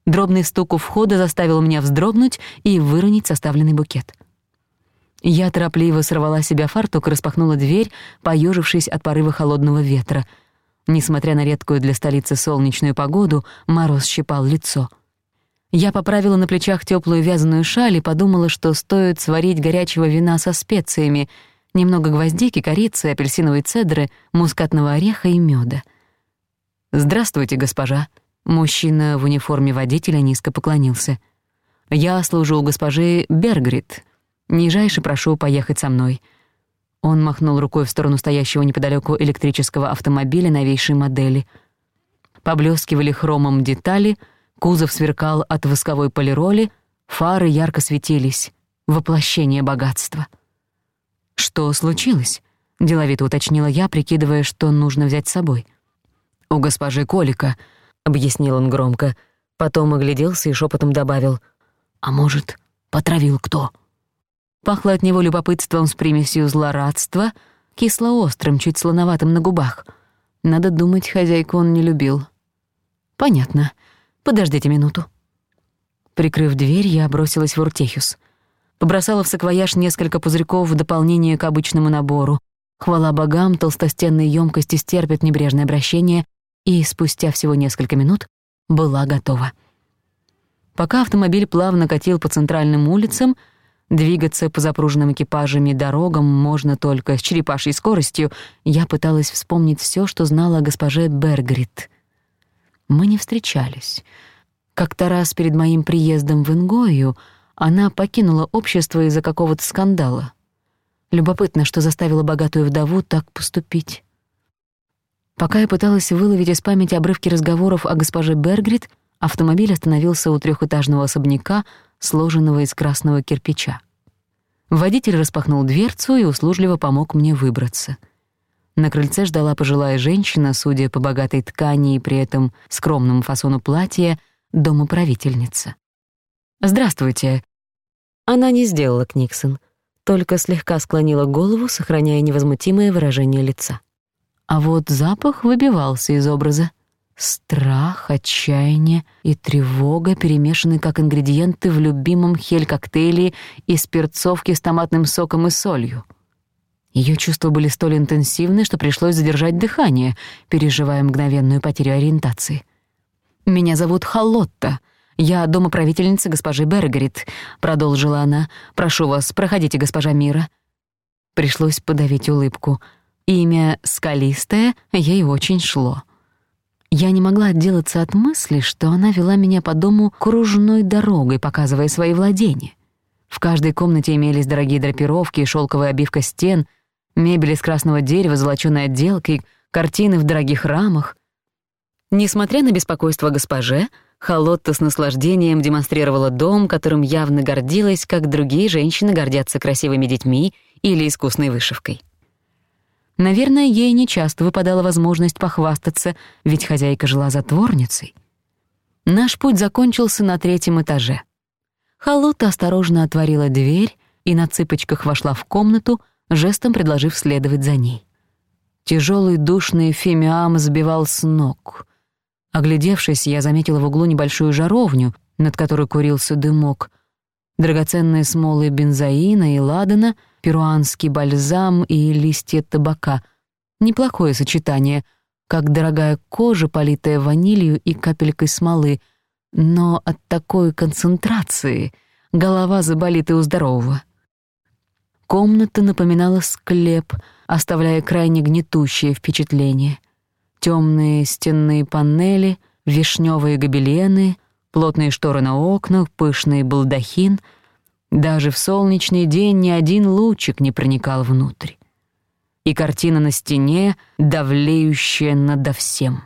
Дробный стук у входа заставил меня вздрогнуть и выронить составленный букет — я торопливо сорвала с себя фартук, распахнула дверь, поёжившись от порыва холодного ветра. Несмотря на редкую для столицы солнечную погоду, мороз щипал лицо. Я поправила на плечах тёплую вязаную шаль и подумала, что стоит сварить горячего вина со специями, немного гвоздики, корицы, апельсиновой цедры, мускатного ореха и мёда. «Здравствуйте, госпожа». Мужчина в униформе водителя низко поклонился. «Я служу у госпожи Бергрид», Нижайше прошу поехать со мной». Он махнул рукой в сторону стоящего неподалеку электрического автомобиля новейшей модели. Поблёскивали хромом детали, кузов сверкал от восковой полироли, фары ярко светились. Воплощение богатства. «Что случилось?» — деловито уточнила я, прикидывая, что нужно взять с собой. «У госпожи Колика», — объяснил он громко, потом огляделся и шепотом добавил. «А может, потравил кто?» Пахло от него любопытством с примесью злорадства, кисло-острым, чуть слоноватым на губах. Надо думать, хозяйку он не любил. «Понятно. Подождите минуту». Прикрыв дверь, я бросилась в Уртехюс. Побросала в саквояж несколько пузырьков в дополнение к обычному набору. Хвала богам, толстостенные ёмкости стерпят небрежное обращение, и спустя всего несколько минут была готова. Пока автомобиль плавно катил по центральным улицам — Двигаться по запруженным экипажами дорогам можно только с черепашьей скоростью. Я пыталась вспомнить всё, что знала о госпоже Бергрид. Мы не встречались. Как-то раз перед моим приездом в Ингою она покинула общество из-за какого-то скандала. Любопытно, что заставило богатую вдову так поступить. Пока я пыталась выловить из памяти обрывки разговоров о госпоже Бергрид, автомобиль остановился у трёхэтажного особняка — сложенного из красного кирпича. Водитель распахнул дверцу и услужливо помог мне выбраться. На крыльце ждала пожилая женщина, судя по богатой ткани и при этом скромному фасону платья, домоправительница. «Здравствуйте». Она не сделала Книксон, только слегка склонила голову, сохраняя невозмутимое выражение лица. А вот запах выбивался из образа. Страх, отчаяние и тревога перемешаны как ингредиенты в любимом хель-коктейле из перцовки с томатным соком и солью. Ее чувства были столь интенсивны, что пришлось задержать дыхание, переживая мгновенную потерю ориентации. «Меня зовут Халлотта. Я домоправительница госпожи Бергарит», — продолжила она. «Прошу вас, проходите, госпожа Мира». Пришлось подавить улыбку. Имя «Скалистое» ей очень шло. Я не могла отделаться от мысли, что она вела меня по дому кружной дорогой, показывая свои владения. В каждой комнате имелись дорогие драпировки и шёлковая обивка стен, мебель из красного дерева, золочёной отделкой, картины в дорогих рамах. Несмотря на беспокойство госпоже, Халотта с наслаждением демонстрировала дом, которым явно гордилась, как другие женщины гордятся красивыми детьми или искусной вышивкой. Наверное, ей нечасто выпадала возможность похвастаться, ведь хозяйка жила затворницей. Наш путь закончился на третьем этаже. Халута осторожно отворила дверь и на цыпочках вошла в комнату, жестом предложив следовать за ней. Тяжёлый душный фемиам сбивал с ног. Оглядевшись, я заметила в углу небольшую жаровню, над которой курился дымок. Драгоценные смолы бензоина и ладана — перуанский бальзам и листья табака. Неплохое сочетание, как дорогая кожа, политая ванилью и капелькой смолы. Но от такой концентрации голова заболит и у здорового. Комната напоминала склеп, оставляя крайне гнетущее впечатление. Темные стенные панели, вишневые гобелены, плотные шторы на окнах, пышный балдахин — даже в солнечный день ни один лучик не проникал внутрь. И картина на стене, давлеющая надо всем.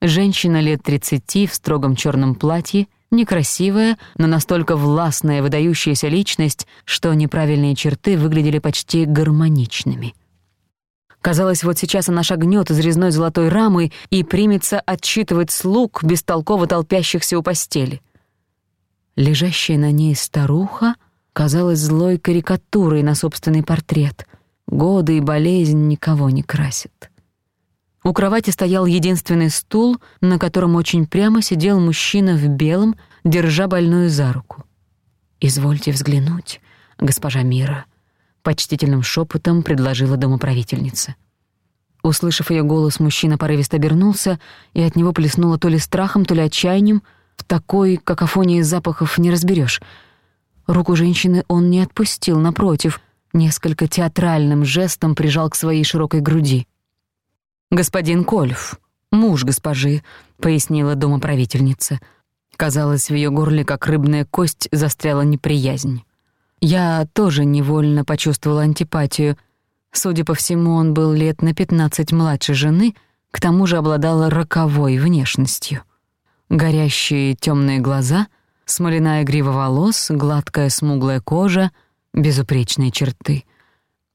Женщина лет 30 в строгом черном платье, некрасивая, но настолько властная, выдающаяся личность, что неправильные черты выглядели почти гармоничными — Казалось, вот сейчас она шагнет из резной золотой рамы и примется отчитывать слуг, бестолково толпящихся у постели. Лежащая на ней старуха казалась злой карикатурой на собственный портрет. Годы и болезнь никого не красят. У кровати стоял единственный стул, на котором очень прямо сидел мужчина в белом, держа больную за руку. «Извольте взглянуть, госпожа Мира», — почтительным шепотом предложила домоправительница. Услышав ее голос, мужчина порывисто обернулся, и от него плеснуло то ли страхом, то ли отчаянием — в такой какофонии запахов не разберёшь. Руку женщины он не отпустил, напротив, несколько театральным жестом прижал к своей широкой груди. «Господин Кольф, муж госпожи», — пояснила домоправительница. Казалось, в её горле, как рыбная кость, застряла неприязнь. Я тоже невольно почувствовала антипатию. Судя по всему, он был лет на пятнадцать младше жены, к тому же обладал роковой внешностью горящие темные глаза, смоляная грива волос, гладкая смуглая кожа, безупречные черты.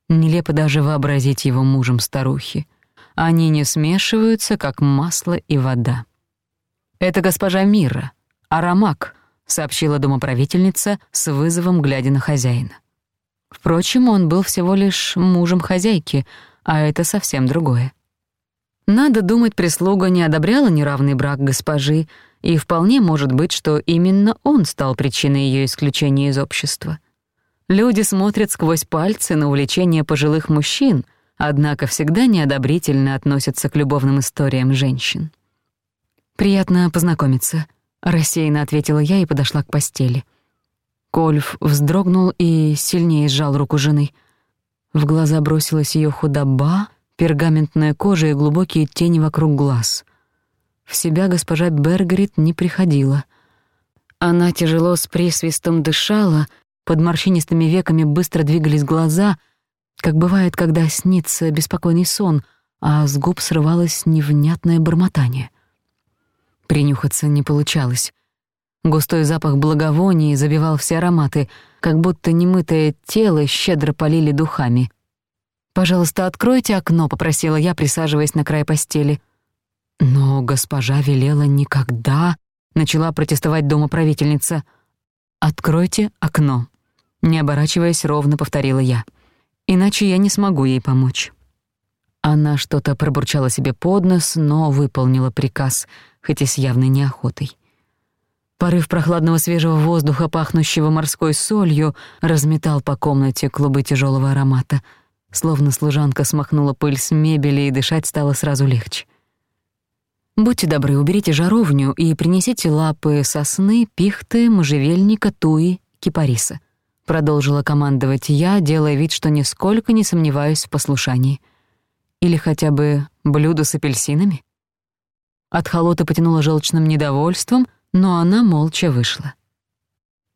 Нелепо даже вообразить его мужем старухи. Они не смешиваются, как масло и вода. «Это госпожа Мира, Арамак», — сообщила домоправительница с вызовом, глядя на хозяина. Впрочем, он был всего лишь мужем хозяйки, а это совсем другое. Надо думать, прислуга не одобряла неравный брак госпожи, и вполне может быть, что именно он стал причиной её исключения из общества. Люди смотрят сквозь пальцы на увлечение пожилых мужчин, однако всегда неодобрительно относятся к любовным историям женщин. «Приятно познакомиться», — рассеянно ответила я и подошла к постели. Кольф вздрогнул и сильнее сжал руку жены. В глаза бросилась её худоба — пергаментная кожа и глубокие тени вокруг глаз. В себя госпожа Бергрид не приходила. Она тяжело с присвистом дышала, под морщинистыми веками быстро двигались глаза, как бывает, когда снится беспокойный сон, а с губ срывалось невнятное бормотание. Принюхаться не получалось. Густой запах благовоний забивал все ароматы, как будто немытое тело щедро полили духами — «Пожалуйста, откройте окно», — попросила я, присаживаясь на край постели. «Но госпожа велела никогда», — начала протестовать домоправительница. «Откройте окно», — не оборачиваясь, ровно повторила я. «Иначе я не смогу ей помочь». Она что-то пробурчала себе под нос, но выполнила приказ, хоть и с явной неохотой. Порыв прохладного свежего воздуха, пахнущего морской солью, разметал по комнате клубы тяжёлого аромата — Словно служанка смахнула пыль с мебели, и дышать стало сразу легче. «Будьте добры, уберите жаровню и принесите лапы сосны, пихты, можжевельника, туи, кипариса», — продолжила командовать я, делая вид, что нисколько не сомневаюсь в послушании. «Или хотя бы блюдо с апельсинами?» От холота потянула желчным недовольством, но она молча вышла.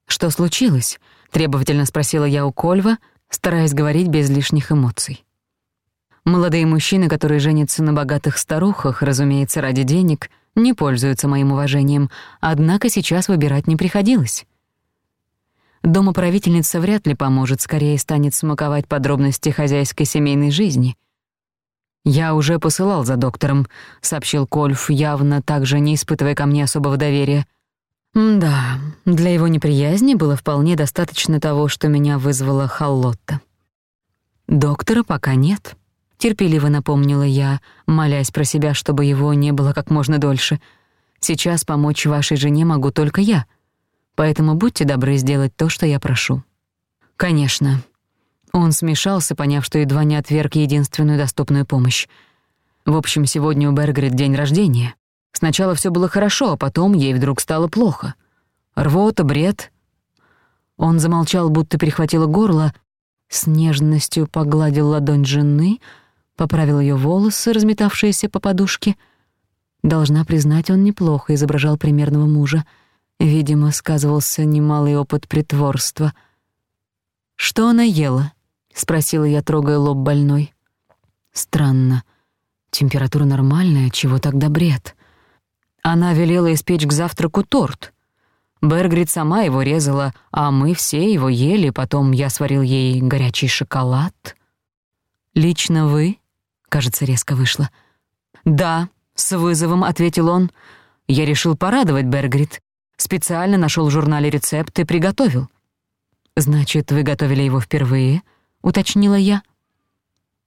«Что случилось?» — требовательно спросила я у Кольва — стараясь говорить без лишних эмоций. Молодые мужчины, которые женятся на богатых старухах, разумеется, ради денег, не пользуются моим уважением, однако сейчас выбирать не приходилось. Дома правительница вряд ли поможет, скорее станет смаковать подробности хозяйской семейной жизни. «Я уже посылал за доктором», — сообщил Кольф, явно также не испытывая ко мне особого доверия — да, для его неприязни было вполне достаточно того, что меня вызвала Халлотта. «Доктора пока нет», — терпеливо напомнила я, молясь про себя, чтобы его не было как можно дольше. «Сейчас помочь вашей жене могу только я, поэтому будьте добры сделать то, что я прошу». «Конечно». Он смешался, поняв, что едва не отверг единственную доступную помощь. «В общем, сегодня у Бергрид день рождения. Сначала все было хорошо, а потом ей вдруг стало плохо. Рвота, бред. Он замолчал, будто перехватило горло, с нежностью погладил ладонь жены, поправил ее волосы, разметавшиеся по подушке. Должна признать, он неплохо изображал примерного мужа. Видимо, сказывался немалый опыт притворства. «Что она ела?» — спросила я, трогая лоб больной. «Странно. Температура нормальная, чего тогда бред?» Она велела испечь к завтраку торт. Бергрид сама его резала, а мы все его ели, потом я сварил ей горячий шоколад. «Лично вы?» — кажется, резко вышло. «Да», — с вызовом ответил он. «Я решил порадовать Бергрид. Специально нашёл в журнале рецепт и приготовил». «Значит, вы готовили его впервые?» — уточнила я.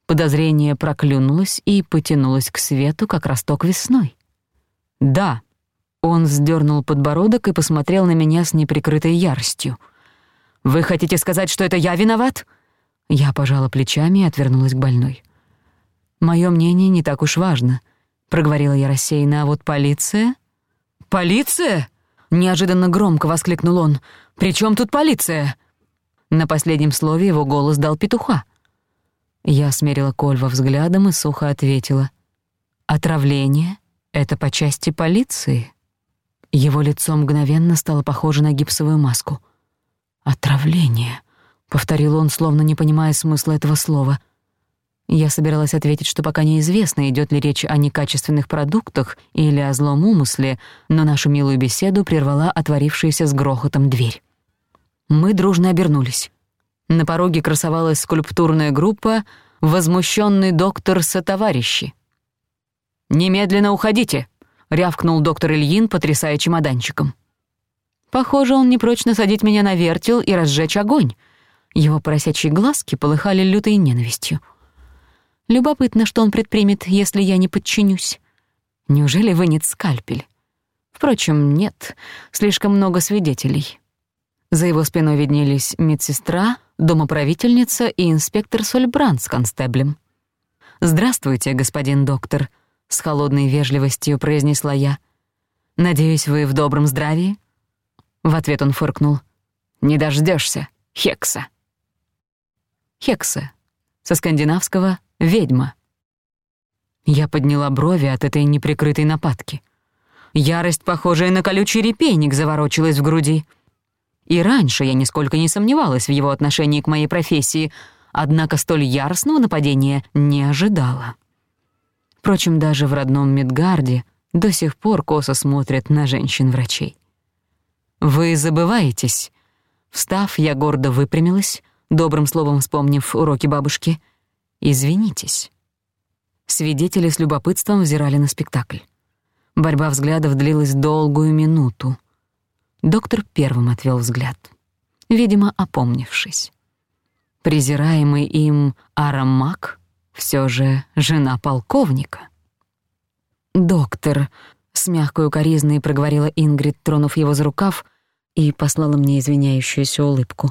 Подозрение проклюнулось и потянулось к свету, как росток весной. «Да». Он сдёрнул подбородок и посмотрел на меня с неприкрытой яростью. «Вы хотите сказать, что это я виноват?» Я пожала плечами и отвернулась к больной. «Моё мнение не так уж важно», — проговорила я рассеянно, — «а вот полиция...» «Полиция?» — неожиданно громко воскликнул он. «При чем тут полиция?» На последнем слове его голос дал петуха. Я смерила Кольва взглядом и сухо ответила. «Отравление?» Это по части полиции. Его лицо мгновенно стало похоже на гипсовую маску. Отравление, повторил он, словно не понимая смысла этого слова. Я собиралась ответить, что пока неизвестно, идёт ли речь о некачественных продуктах или о злом умысле, но нашу милую беседу прервала отворившаяся с грохотом дверь. Мы дружно обернулись. На пороге красовалась скульптурная группа «Возмущённый доктор сотоварищи». «Немедленно уходите!» — рявкнул доктор Ильин, потрясая чемоданчиком. «Похоже, он не прочь насадить меня на вертел и разжечь огонь». Его поросячьи глазки полыхали лютой ненавистью. «Любопытно, что он предпримет, если я не подчинюсь. Неужели вынет скальпель?» Впрочем, нет, слишком много свидетелей. За его спиной виднелись медсестра, домоправительница и инспектор Сольбран с констеблем. «Здравствуйте, господин доктор», с холодной вежливостью произнесла я. «Надеюсь, вы в добром здравии?» В ответ он фыркнул. «Не дождёшься, Хекса». Хекса. Со скандинавского «ведьма». Я подняла брови от этой неприкрытой нападки. Ярость, похожая на колючий репейник, заворочилась в груди. И раньше я нисколько не сомневалась в его отношении к моей профессии, однако столь яростного нападения не ожидала. Впрочем, даже в родном Мидгарде до сих пор косо смотрят на женщин-врачей. «Вы забываетесь!» Встав, я гордо выпрямилась, добрым словом вспомнив уроки бабушки. «Извинитесь». Свидетели с любопытством взирали на спектакль. Борьба взглядов длилась долгую минуту. Доктор первым отвел взгляд, видимо, опомнившись. Презираемый им Арамак все же жена полковника. «Доктор», — с мягкой укоризной проговорила Ингрид, тронув его за рукав, и послала мне извиняющуюся улыбку.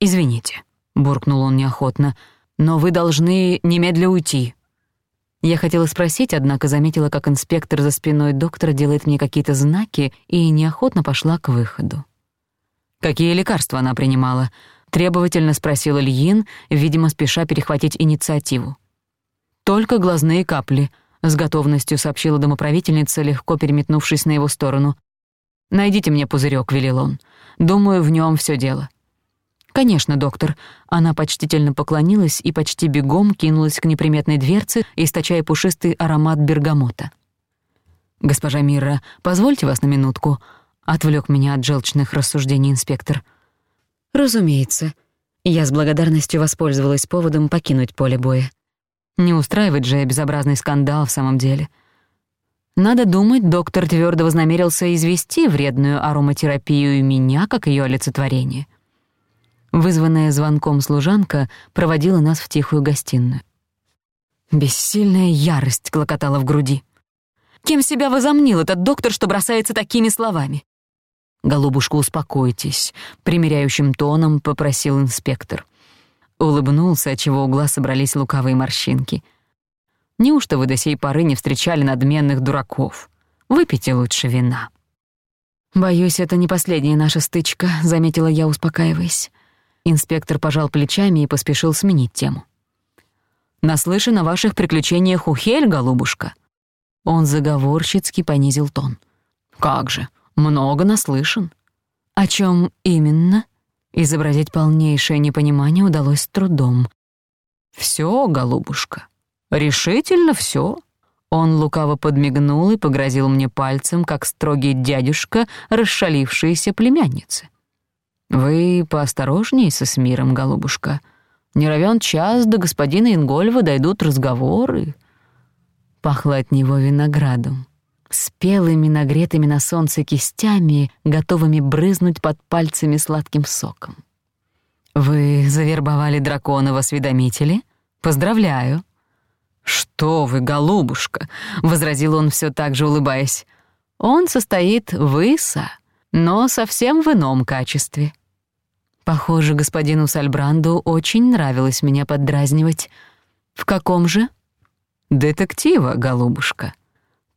«Извините», — буркнул он неохотно, — «но вы должны немедля уйти». Я хотела спросить, однако заметила, как инспектор за спиной доктора делает мне какие-то знаки и неохотно пошла к выходу. «Какие лекарства она принимала?» требовательно спросил Ильин, видимо, спеша перехватить инициативу. «Только глазные капли», — с готовностью сообщила домоправительница, легко переметнувшись на его сторону. «Найдите мне пузырёк», — велел он. «Думаю, в нём всё дело». «Конечно, доктор». Она почтительно поклонилась и почти бегом кинулась к неприметной дверце, источая пушистый аромат бергамота. «Госпожа Мира, позвольте вас на минутку», — отвлёк меня от желчных рассуждений инспектор. «Госпожа Разумеется. Я с благодарностью воспользовалась поводом покинуть поле боя. Не устраивать же безобразный скандал в самом деле. Надо думать, доктор твердо вознамерился извести вредную ароматерапию и меня, как ее олицетворение. Вызванная звонком служанка проводила нас в тихую гостиную. Бессильная ярость клокотала в груди. Кем себя возомнил этот доктор, что бросается такими словами? Голубушка, успокойтесь, примиряющим тоном попросил инспектор. Улыбнулся, отчего глаз собрались лукавые морщинки. Неужто вы до сей поры не встречали надменных дураков? Выпейте лучше вина. Боюсь, это не последняя наша стычка, заметила я, успокаиваясь. Инспектор пожал плечами и поспешил сменить тему. Наслышан о ваших приключениях у Хель, голубушка. Он заговорщицки понизил тон. Как же? много наслышан. О чем именно? Изобразить полнейшее непонимание удалось с трудом. Все, голубушка, решительно все. Он лукаво подмигнул и погрозил мне пальцем, как строгий дядюшка расшалившейся племянницы. «Вы поосторожней со Смиром, голубушка. Не ровен час до господина Ингольва дойдут разговоры». Пахло от него виноградом спелыми нагретыми на солнце кистями, готовыми брызнуть под пальцами сладким соком. «Вы завербовали дракона в осведомители? Поздравляю!» «Что вы, голубушка!» — возразил он все так же, улыбаясь. «Он состоит в Иса, но совсем в ином качестве». Похоже, господину Сальбранду очень нравилось меня поддразнивать. «В каком же?» «Детектива, голубушка»,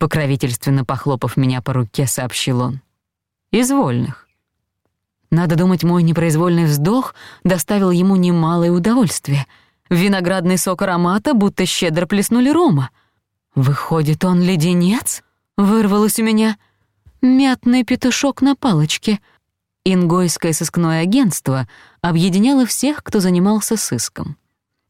покровительственно похлопав меня по руке, сообщил он. «Из вольных». Надо думать, мой непроизвольный вздох доставил ему немалое удовольствие. виноградный сок аромата будто щедро плеснули рома. «Выходит, он леденец?» — вырвалось у меня. «Мятный петушок на палочке». Ингойское сыскное агентство объединяло всех, кто занимался сыском.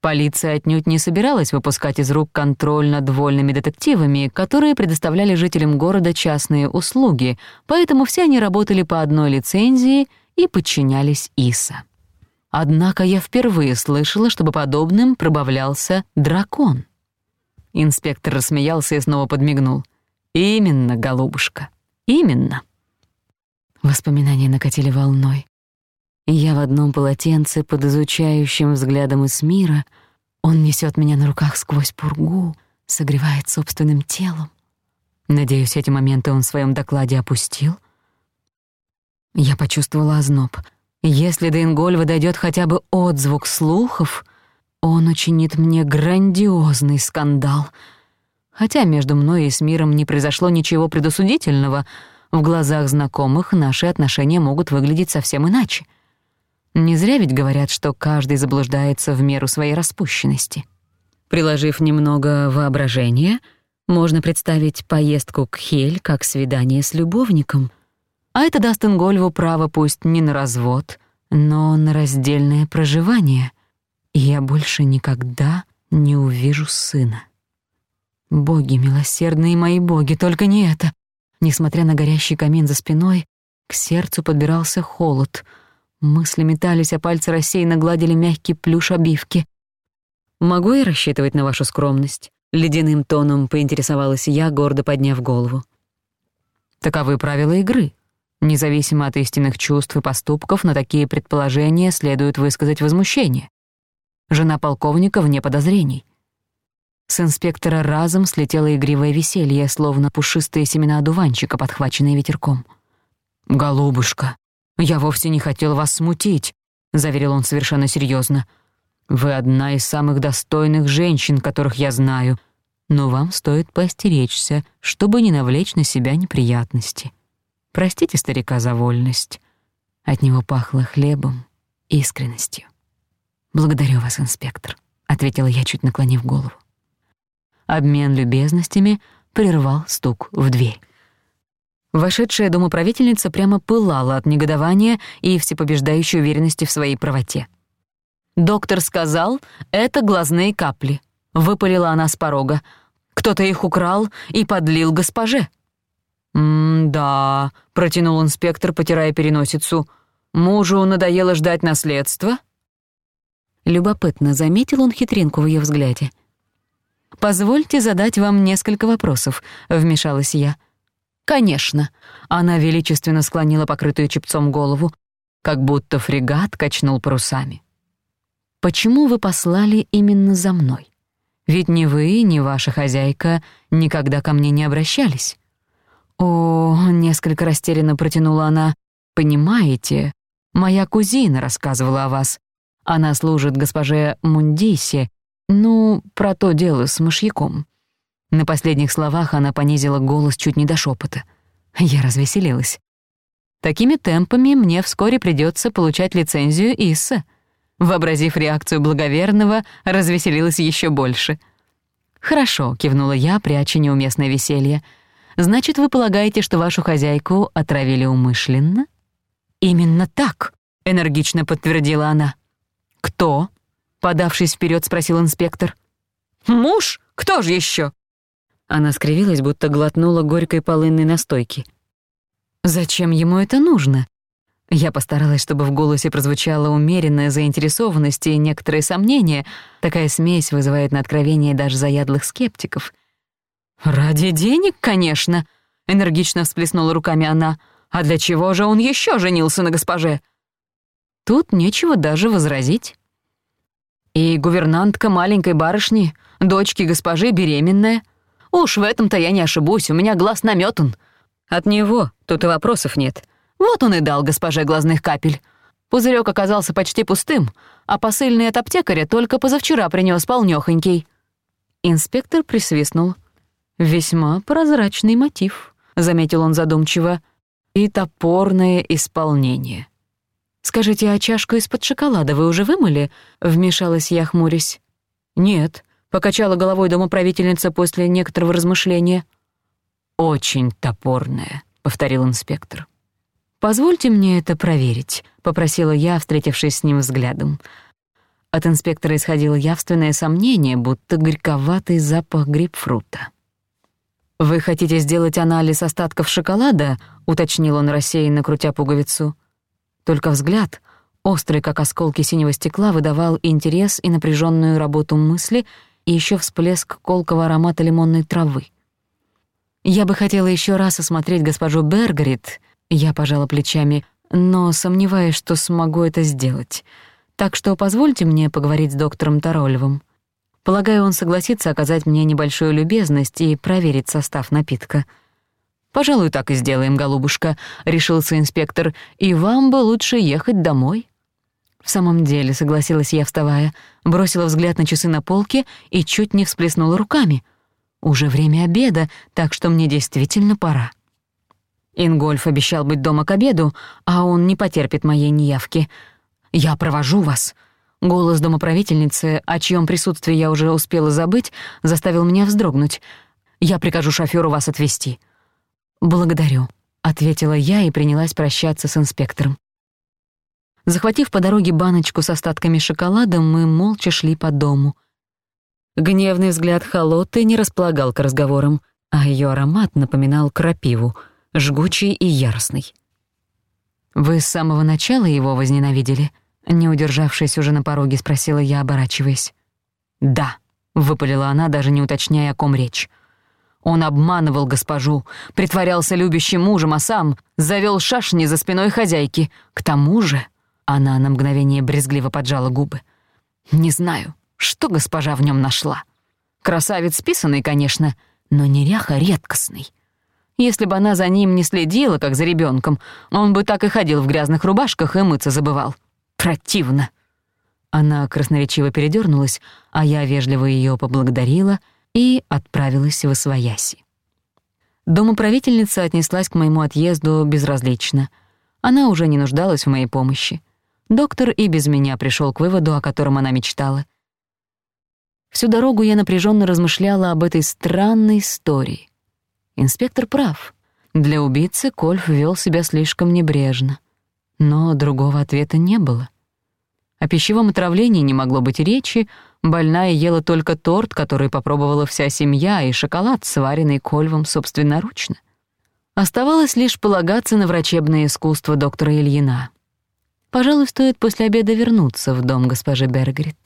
Полиция отнюдь не собиралась выпускать из рук контроль над вольными детективами, которые предоставляли жителям города частные услуги, поэтому все они работали по одной лицензии и подчинялись ИСа. Однако я впервые слышала, чтобы подобным пробавлялся дракон. Инспектор рассмеялся и снова подмигнул. «Именно, голубушка, именно». Воспоминания накатили волной. Я в одном полотенце под изучающим взглядом из мира. Он несёт меня на руках сквозь пургу, согревает собственным телом. Надеюсь, эти моменты он в своём докладе опустил. Я почувствовала озноб. Если до Ингольва дойдёт хотя бы отзвук слухов, он учинит мне грандиозный скандал. Хотя между мной и с миром не произошло ничего предосудительного, в глазах знакомых наши отношения могут выглядеть совсем иначе. Не зря ведь говорят, что каждый заблуждается в меру своей распущенности. Приложив немного воображения, можно представить поездку к Хель как свидание с любовником. А это даст Ингольву право пусть не на развод, но на раздельное проживание. И я больше никогда не увижу сына. Боги, милосердные мои боги, только не это. Несмотря на горящий камин за спиной, к сердцу подбирался холод — Мысли метались, а пальцы рассеянно гладили мягкий плюш обивки. «Могу я рассчитывать на вашу скромность?» — ледяным тоном поинтересовалась я, гордо подняв голову. Таковы правила игры. Независимо от истинных чувств и поступков, на такие предположения следует высказать возмущение. Жена полковника вне подозрений. С инспектора разом слетело игривое веселье, словно пушистые семена одуванчика, подхваченные ветерком. «Голубушка», «Я вовсе не хотел вас смутить», — заверил он совершенно серьезно. «Вы одна из самых достойных женщин, которых я знаю, но вам стоит поостеречься, чтобы не навлечь на себя неприятности. Простите старика за вольность». От него пахло хлебом и искренностью. «Благодарю вас, инспектор», — ответила я, чуть наклонив голову. Обмен любезностями прервал стук в дверь. Вошедшая домоправительница прямо пылала от негодования и всепобеждающей уверенности в своей правоте. «Доктор сказал, это глазные капли», — выпалила она с порога. «Кто-то их украл и подлил госпоже». «М-да», — протянул инспектор, потирая переносицу. «Мужу надоело ждать наследства?» Любопытно заметил он хитринку в её взгляде. «Позвольте задать вам несколько вопросов», — вмешалась я. «Конечно!» — она величественно склонила покрытую чепцом голову, как будто фрегат качнул парусами. «Почему вы послали именно за мной? Ведь ни вы, ни ваша хозяйка никогда ко мне не обращались». «О, несколько растерянно протянула она. Понимаете, моя кузина рассказывала о вас. Она служит госпоже Мундисе, ну, про то дело с мышьяком. На последних словах она понизила голос чуть не до шепота. Я развеселилась. Такими темпами мне вскоре придется получать лицензию ИСа. Вообразив реакцию благоверного, развеселилась еще больше. «Хорошо», — кивнула я, пряча неуместное веселье. «Значит, вы полагаете, что вашу хозяйку отравили умышленно?» «Именно так», — энергично подтвердила она. «Кто?» — подавшись вперед, спросил инспектор. «Муж? Кто же еще? Она скривилась, будто глотнула горькой полынной настойки. «Зачем ему это нужно?» Я постаралась, чтобы в голосе прозвучала умеренная заинтересованность и некоторые сомнения. Такая смесь вызывает на откровение даже заядлых скептиков. «Ради денег, конечно!» — энергично всплеснула руками она. «А для чего же он еще женился на госпоже?» Тут нечего даже возразить. И гувернантка маленькой барышни, дочки госпожи беременная — Уж в этом-то я не ошибусь, у меня глаз наметан. От него тут и вопросов нет. Вот он и дал госпоже глазных капель. Пузырек оказался почти пустым, а посыльный от аптекаря только позавчера принёс полнёхонький. Инспектор присвистнул. «Весьма прозрачный мотив», — заметил он задумчиво. «И топорное исполнение». «Скажите, а чашку из-под шоколада вы уже вымыли?» — вмешалась я, хмурясь. «Нет», Покачала головой домоправительница после некоторого размышления. «Очень топорная», — повторил инспектор. «Позвольте мне это проверить», — попросила я, встретившись с ним взглядом. От инспектора исходило явственное сомнение, будто горьковатый запах грейпфрута. «Вы хотите сделать анализ остатков шоколада?» — уточнил он рассеянно, крутя пуговицу. Только взгляд, острый, как осколки синего стекла, выдавал интерес и напряженную работу мысли, и ещё всплеск колкого аромата лимонной травы. «Я бы хотела ещё раз осмотреть госпожу Бергрид», — я пожала плечами, «но сомневаюсь, что смогу это сделать. Так что позвольте мне поговорить с доктором Тарольевым. Полагаю, он согласится оказать мне небольшую любезность и проверить состав напитка». «Пожалуй, так и сделаем, голубушка», — решился инспектор, «и вам бы лучше ехать домой». В самом деле, согласилась я, вставая, бросила взгляд на часы на полке и чуть не всплеснула руками. Уже время обеда, так что мне действительно пора. Ингольф обещал быть дома к обеду, а он не потерпит моей неявки. «Я провожу вас». Голос домоправительницы, о чьём присутствии я уже успела забыть, заставил меня вздрогнуть. «Я прикажу шофёру вас отвезти». «Благодарю», — ответила я и принялась прощаться с инспектором. Захватив по дороге баночку с остатками шоколада, мы молча шли по дому. Гневный взгляд Холоты не располагал к разговорам, а ее аромат напоминал крапиву, жгучий и яростный. «Вы с самого начала его возненавидели?» Не удержавшись уже на пороге, спросила я, оборачиваясь. «Да», — выпалила она, даже не уточняя, о ком речь. Он обманывал госпожу, притворялся любящим мужем, а сам завёл шашни за спиной хозяйки. К тому же она на мгновение брезгливо поджала губы. «Не знаю, что госпожа в нем нашла. Красавец списанный конечно, но неряха редкостный. Если бы она за ним не следила, как за ребенком, он бы так и ходил в грязных рубашках и мыться забывал. Противно!» Она красноречиво передернулась, а я вежливо ее поблагодарила и отправилась в Освояси. Домоправительница отнеслась к моему отъезду безразлично. Она уже не нуждалась в моей помощи. Доктор и без меня пришёл к выводу, о котором она мечтала. Всю дорогу я напряжённо размышляла об этой странной истории. Инспектор прав. Для убийцы Кольф вёл себя слишком небрежно. Но другого ответа не было. О пищевом отравлении не могло быть речи, больная ела только торт, который попробовала вся семья, и шоколад, сваренный Кольвом собственноручно. Оставалось лишь полагаться на врачебное искусство доктора Ильина — Пожалуй, стоит после обеда вернуться в дом госпожи Бергрид.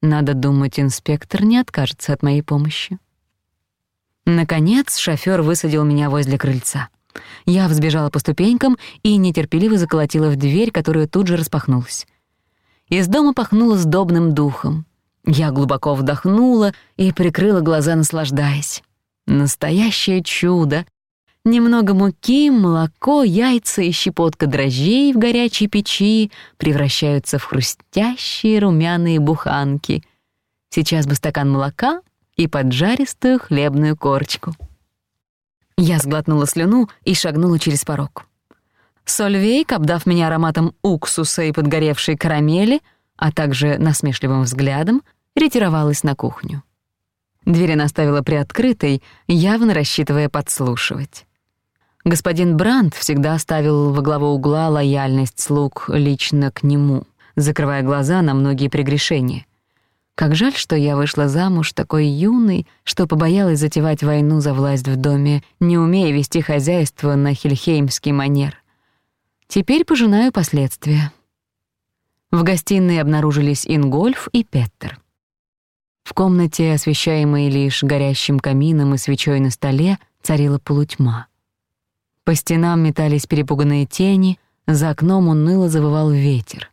Надо думать, инспектор не откажется от моей помощи. Наконец шофёр высадил меня возле крыльца. Я взбежала по ступенькам и нетерпеливо заколотила в дверь, которая тут же распахнулась. Из дома пахнуло сдобным духом. Я глубоко вдохнула и прикрыла глаза, наслаждаясь. Настоящее чудо Немного муки, молоко, яйца и щепотка дрожжей в горячей печи превращаются в хрустящие румяные буханки. Сейчас бы стакан молока и поджаристую хлебную корочку. Я сглотнула слюну и шагнула через порог. Сольвейк, обдав меня ароматом уксуса и подгоревшей карамели, а также насмешливым взглядом, ретировалась на кухню. Дверь она оставила приоткрытой, явно рассчитывая подслушивать. Господин Брандт всегда ставил во главу угла лояльность слуг лично к нему, закрывая глаза на многие прегрешения. Как жаль, что я вышла замуж такой юной, что побоялась затевать войну за власть в доме, не умея вести хозяйство на хельхеймский манер. Теперь пожинаю последствия. В гостиной обнаружились Ингольф и Петтер. В комнате, освещаемой лишь горящим камином и свечой на столе, царила полутьма. По стенам метались перепуганные тени, за окном уныло завывал ветер.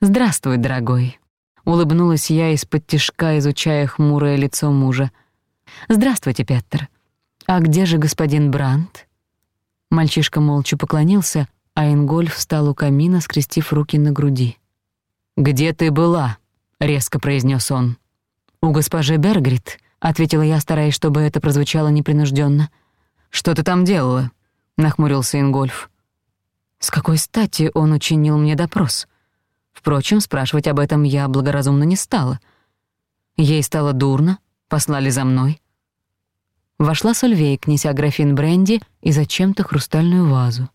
«Здравствуй, дорогой», — улыбнулась я из-под тишка, изучая хмурое лицо мужа. «Здравствуйте, Петер. А где же господин Брандт?» Мальчишка молча поклонился, а Ингольф встал у камина, скрестив руки на груди. «Где ты была?» — резко произнёс он. «У госпожи Бергрид», — ответила я, стараясь, чтобы это прозвучало непринуждённо. «Что ты там делала?» нахмурился Ингольф. «С какой стати он учинил мне допрос?» Впрочем, спрашивать об этом я благоразумно не стала. Ей стало дурно, послали за мной. Вошла Сольвейк, неся графин бренди и зачем-то хрустальную вазу.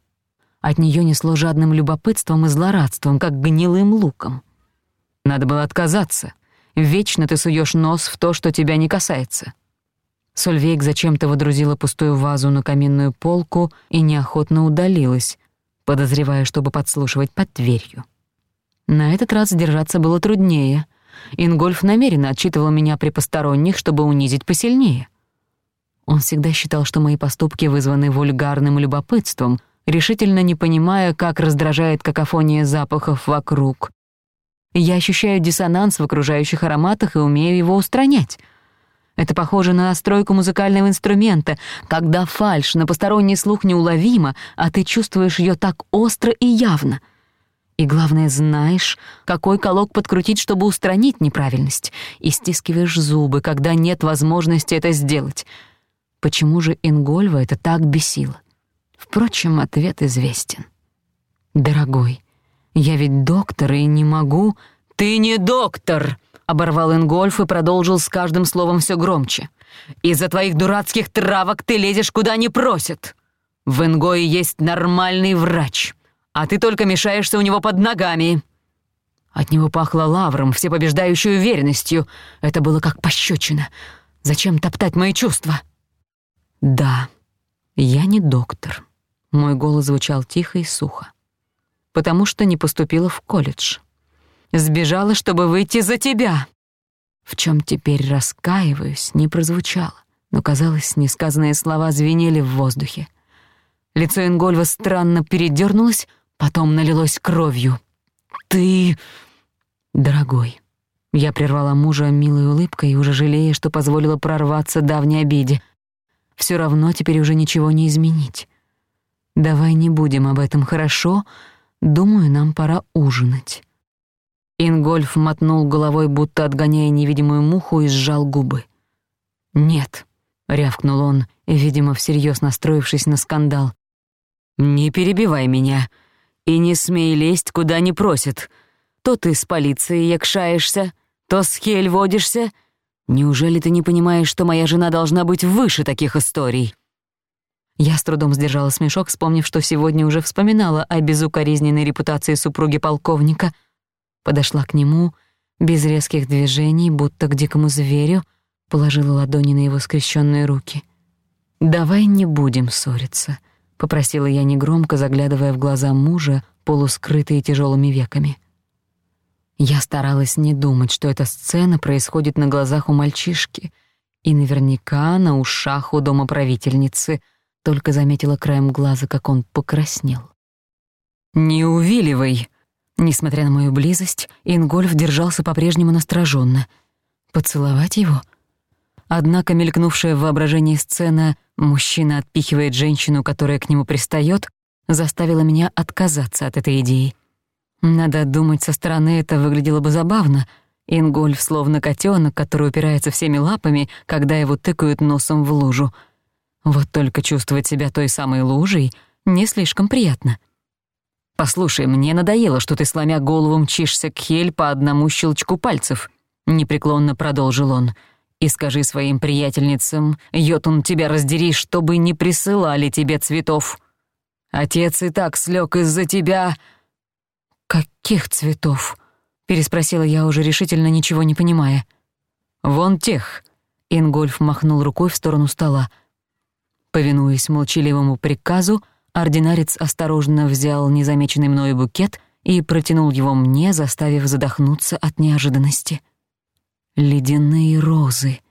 От неё несло жадным любопытством и злорадством, как гнилым луком. Надо было отказаться. Вечно ты суёшь нос в то, что тебя не касается. Сольвейк зачем-то водрузила пустую вазу на каминную полку и неохотно удалилась, подозревая, чтобы подслушивать под дверью. На этот раз сдержаться было труднее. Ингольф намеренно отчитывал меня при посторонних, чтобы унизить посильнее. Он всегда считал, что мои поступки вызваны вульгарным любопытством, решительно не понимая, как раздражает какофония запахов вокруг. Я ощущаю диссонанс в окружающих ароматах и умею его устранять — это похоже на настройку музыкального инструмента, когда фальш на посторонний слух неуловима, а ты чувствуешь ее так остро и явно. И главное, знаешь, какой колок подкрутить, чтобы устранить неправильность, и стискиваешь зубы, когда нет возможности это сделать. Почему же Ингольва это так бесило? Впрочем, ответ известен. «Дорогой, я ведь доктор и не могу...» «Ты не доктор!» — оборвал Ингольф и продолжил с каждым словом все громче. «Из-за твоих дурацких травок ты лезешь куда не просят! В Ингое есть нормальный врач, а ты только мешаешься у него под ногами!» От него пахло лавром, всепобеждающей уверенностью. Это было как пощечина. Зачем топтать мои чувства? «Да, я не доктор», — мой голос звучал тихо и сухо. «Потому что не поступила в колледж» сбежала, чтобы выйти за тебя. В чем теперь раскаиваюсь, не прозвучало, но, казалось, несказанные слова звенели в воздухе. Лицо Ингольва странно передернулось, потом налилось кровью. «Ты... дорогой...» Я прервала мужа милой улыбкой, уже жалея, что позволила прорваться давней обиде. Все равно теперь уже ничего не изменить. Давай не будем об этом, хорошо? Думаю, нам пора ужинать. Ингольф мотнул головой, будто отгоняя невидимую муху, и сжал губы. «Нет», — рявкнул он, видимо, всерьез настроившись на скандал. «Не перебивай меня и не смей лезть, куда не просит. То ты с полицией якшаешься, то с Хель водишься. Неужели ты не понимаешь, что моя жена должна быть выше таких историй?» Я с трудом сдержала смешок, вспомнив, что сегодня уже вспоминала о безукоризненной репутации супруги полковника — подошла к нему, без резких движений, будто к дикому зверю, положила ладони на его скрещенные руки. «Давай не будем ссориться», — попросила я негромко, заглядывая в глаза мужа, полускрытые тяжелыми веками. Я старалась не думать, что эта сцена происходит на глазах у мальчишки и наверняка на ушах у домоправительницы, только заметила краем глаза, как он покраснел. «Не увиливай!» Несмотря на мою близость, Ингольф держался по-прежнему настороженно. Поцеловать его? Однако мелькнувшая в воображении сцена «мужчина отпихивает женщину, которая к нему пристает, заставила меня отказаться от этой идеи. Надо думать, со стороны это выглядело бы забавно. Ингольф словно котенок, который упирается всеми лапами, когда его тыкают носом в лужу. Вот только чувствовать себя той самой лужей не слишком приятно. «Послушай, мне надоело, что ты, сломя голову, мчишься к Хель по одному щелчку пальцев», — непреклонно продолжил он. «И скажи своим приятельницам, Йотун, тебя раздери, чтобы не присылали тебе цветов. Отец и так слег из-за тебя...» «Каких цветов?» — переспросила я, уже решительно ничего не понимая. «Вон тех», — Ингольф махнул рукой в сторону стола. Повинуясь молчаливому приказу, — Ординарец осторожно взял незамеченный мною букет и протянул его мне, заставив задохнуться от неожиданности. Ледяные розы.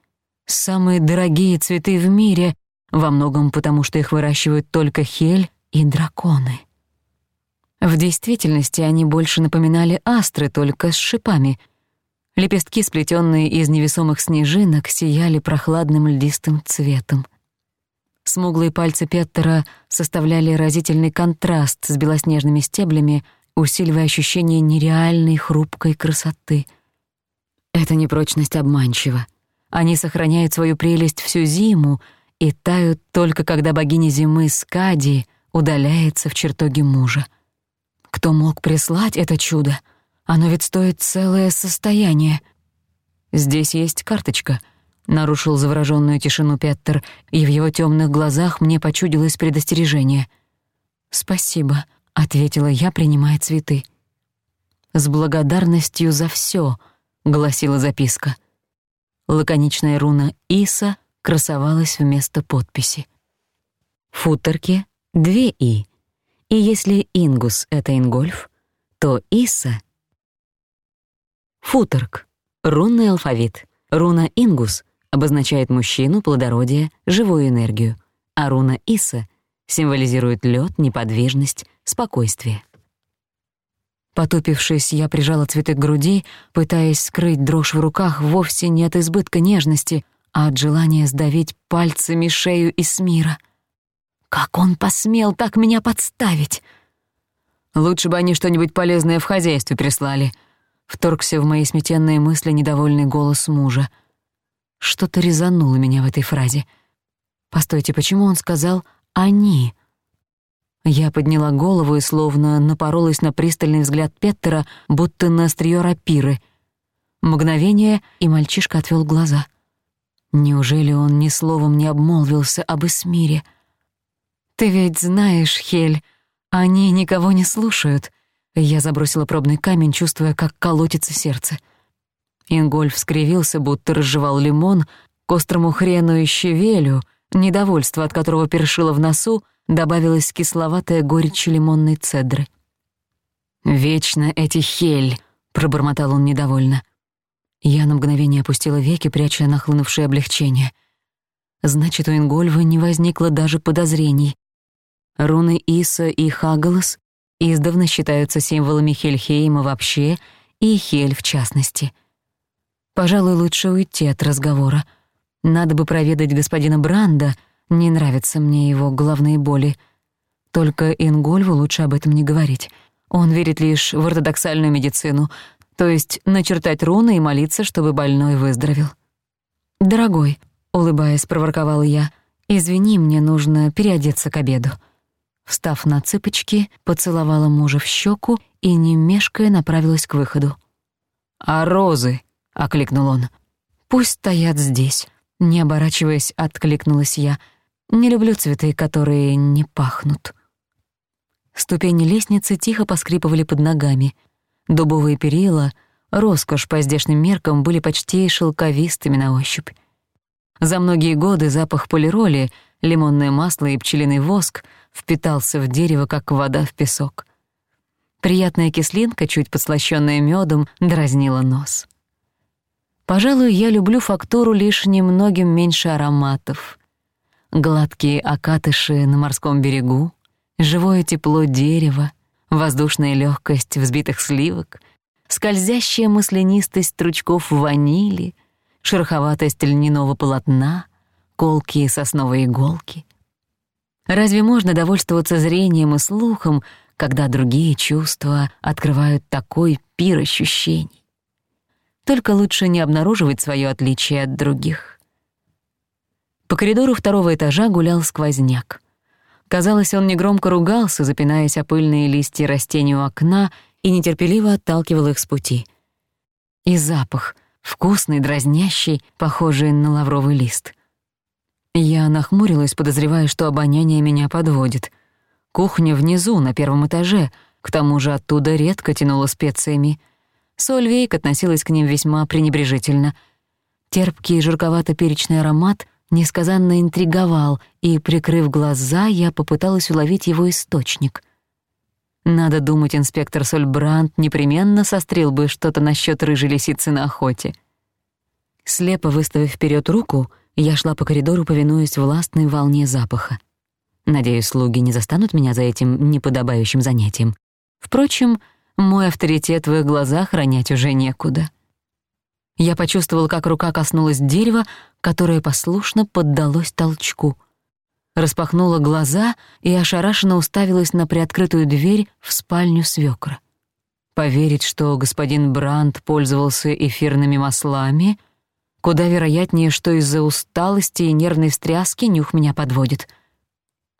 Самые дорогие цветы в мире, во многом потому, что их выращивают только хель и драконы. В действительности они больше напоминали астры, только с шипами. Лепестки, сплетённые из невесомых снежинок, сияли прохладным льдистым цветом — Смуглые пальцы Петтера составляли разительный контраст с белоснежными стеблями, усиливая ощущение нереальной хрупкой красоты. Эта непрочность обманчива. Они сохраняют свою прелесть всю зиму и тают только когда богиня зимы Скади удаляется в чертоге мужа. Кто мог прислать это чудо? Оно ведь стоит целое состояние. «Здесь есть карточка», нарушил завороженную тишину Петтер, и в его темных глазах мне почудилось предостережение. «Спасибо», — ответила я, принимая цветы. «С благодарностью за все, гласила записка. Лаконичная руна «Иса» красовалась вместо подписи. В футерке две «и», и если «ингус» — это «ингольф», то «иса» — «футерк» — рунный алфавит, руна «ингус» обозначает мужчину, плодородие, живую энергию, а руна Иса символизирует лед, неподвижность, спокойствие. Потупившись, я прижала цветы к груди, пытаясь скрыть дрожь в руках вовсе не от избытка нежности, а от желания сдавить пальцами шею Исмира. Как он посмел так меня подставить? Лучше бы они что-нибудь полезное в хозяйстве прислали. Вторгся в мои сметенные мысли недовольный голос мужа — что-то резануло меня в этой фразе. «Постойте, почему он сказал «они»?» Я подняла голову и словно напоролась на пристальный взгляд Петтера, будто на остриё рапиры. Мгновение, и мальчишка отвёл глаза. Неужели он ни словом не обмолвился об Эсмире? «Ты ведь знаешь, Хель, они никого не слушают». Я забросила пробный камень, чувствуя, как колотится сердце. «Я Ингольф скривился, будто разжевал лимон, к острому хрену и щавелю, недовольство от которого першило в носу, добавилось кисловатая горечь лимонной цедры. «Вечно эти хель!» — пробормотал он недовольно. Я на мгновение опустила веки, пряча нахлынувшее облегчение. Значит, у Ингольва не возникло даже подозрений. Руны Иса и Хагалас издавна считаются символами Хельхейма вообще и Хель в частности — Пожалуй, лучше уйти от разговора. Надо бы проведать господина Бранда, не нравятся мне его головные боли. Только Ингольву лучше об этом не говорить. Он верит лишь в ортодоксальную медицину, то есть начертать руны и молиться, чтобы больной выздоровел. «Дорогой», — улыбаясь, проворковала я, — «извини, мне нужно переодеться к обеду». Встав на цыпочки, поцеловала мужа в щеку и, не мешкая, направилась к выходу. «А розы?» — окликнул он. «Пусть стоят здесь», — не оборачиваясь, откликнулась я. «Не люблю цветы, которые не пахнут». Ступени лестницы тихо поскрипывали под ногами. Дубовые перила, роскошь по здешним меркам, были почти шелковистыми на ощупь. За многие годы запах полироли, лимонное масло и пчелиный воск впитался в дерево, как вода в песок. Приятная кислинка, чуть подслащённая мёдом, дразнила нос. Пожалуй, я люблю фактуру лишь немногим меньше ароматов. Гладкие окатыши на морском берегу, живое тепло дерева, воздушная легкость взбитых сливок, скользящая маслянистость стручков ванили, шероховатость льняного полотна, колкие сосновые иголки. Разве можно довольствоваться зрением и слухом, когда другие чувства открывают такой пир ощущений? Только лучше не обнаруживать своё отличие от других. По коридору второго этажа гулял сквозняк. Казалось, он негромко ругался, запинаясь о пыльные листья растений у окна и нетерпеливо отталкивал их с пути. И запах, вкусный, дразнящий, похожий на лавровый лист. Я нахмурилась, подозревая, что обоняние меня подводит. Кухня внизу, на первом этаже, к тому же оттуда редко тянуло специями — Сольвейк относилась к ним весьма пренебрежительно. Терпкий жирковато-перечный аромат несказанно интриговал, и, прикрыв глаза, я попыталась уловить его источник. Надо думать, инспектор Сольбрант непременно сострил бы что-то насчёт рыжей лисицы на охоте. Слепо выставив вперёд руку, я шла по коридору, повинуясь властной волне запаха. Надеюсь, слуги не застанут меня за этим неподобающим занятием. Впрочем, мой авторитет в их глазах ронять уже некуда. Я почувствовал, как рука коснулась дерева, которое послушно поддалось толчку. Распахнула глаза и ошарашенно уставилась на приоткрытую дверь в спальню свёкра. Поверить, что господин Бранд пользовался эфирными маслами, куда вероятнее, что из-за усталости и нервной встряски нюх меня подводит.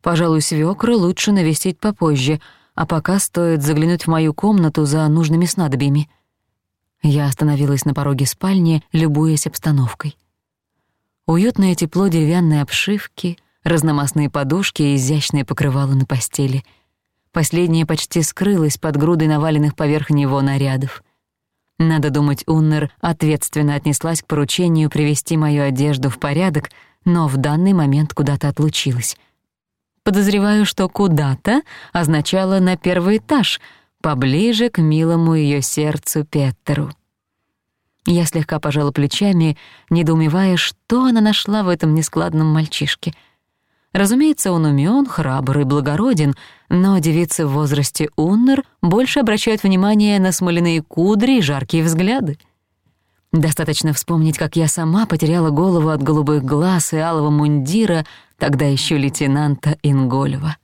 Пожалуй, свёкра лучше навестить попозже — а пока стоит заглянуть в мою комнату за нужными снадобьями». Я остановилась на пороге спальни, любуясь обстановкой. Уютное тепло деревянной обшивки, разномастные подушки и изящные покрывала на постели. Последнее почти скрылось под грудой наваленных поверх него нарядов. Надо думать, Уннер ответственно отнеслась к поручению привести мою одежду в порядок, но в данный момент куда-то отлучилась. Подозреваю, что «куда-то» означало «на первый этаж», поближе к милому ее сердцу Петеру. Я слегка пожала плечами, недоумевая, что она нашла в этом нескладном мальчишке. Разумеется, он умён, храбр и благороден, но девицы в возрасте Уннер больше обращают внимание на смоляные кудри и жаркие взгляды. Достаточно вспомнить, как я сама потеряла голову от голубых глаз и алого мундира тогда еще лейтенанта Инголева.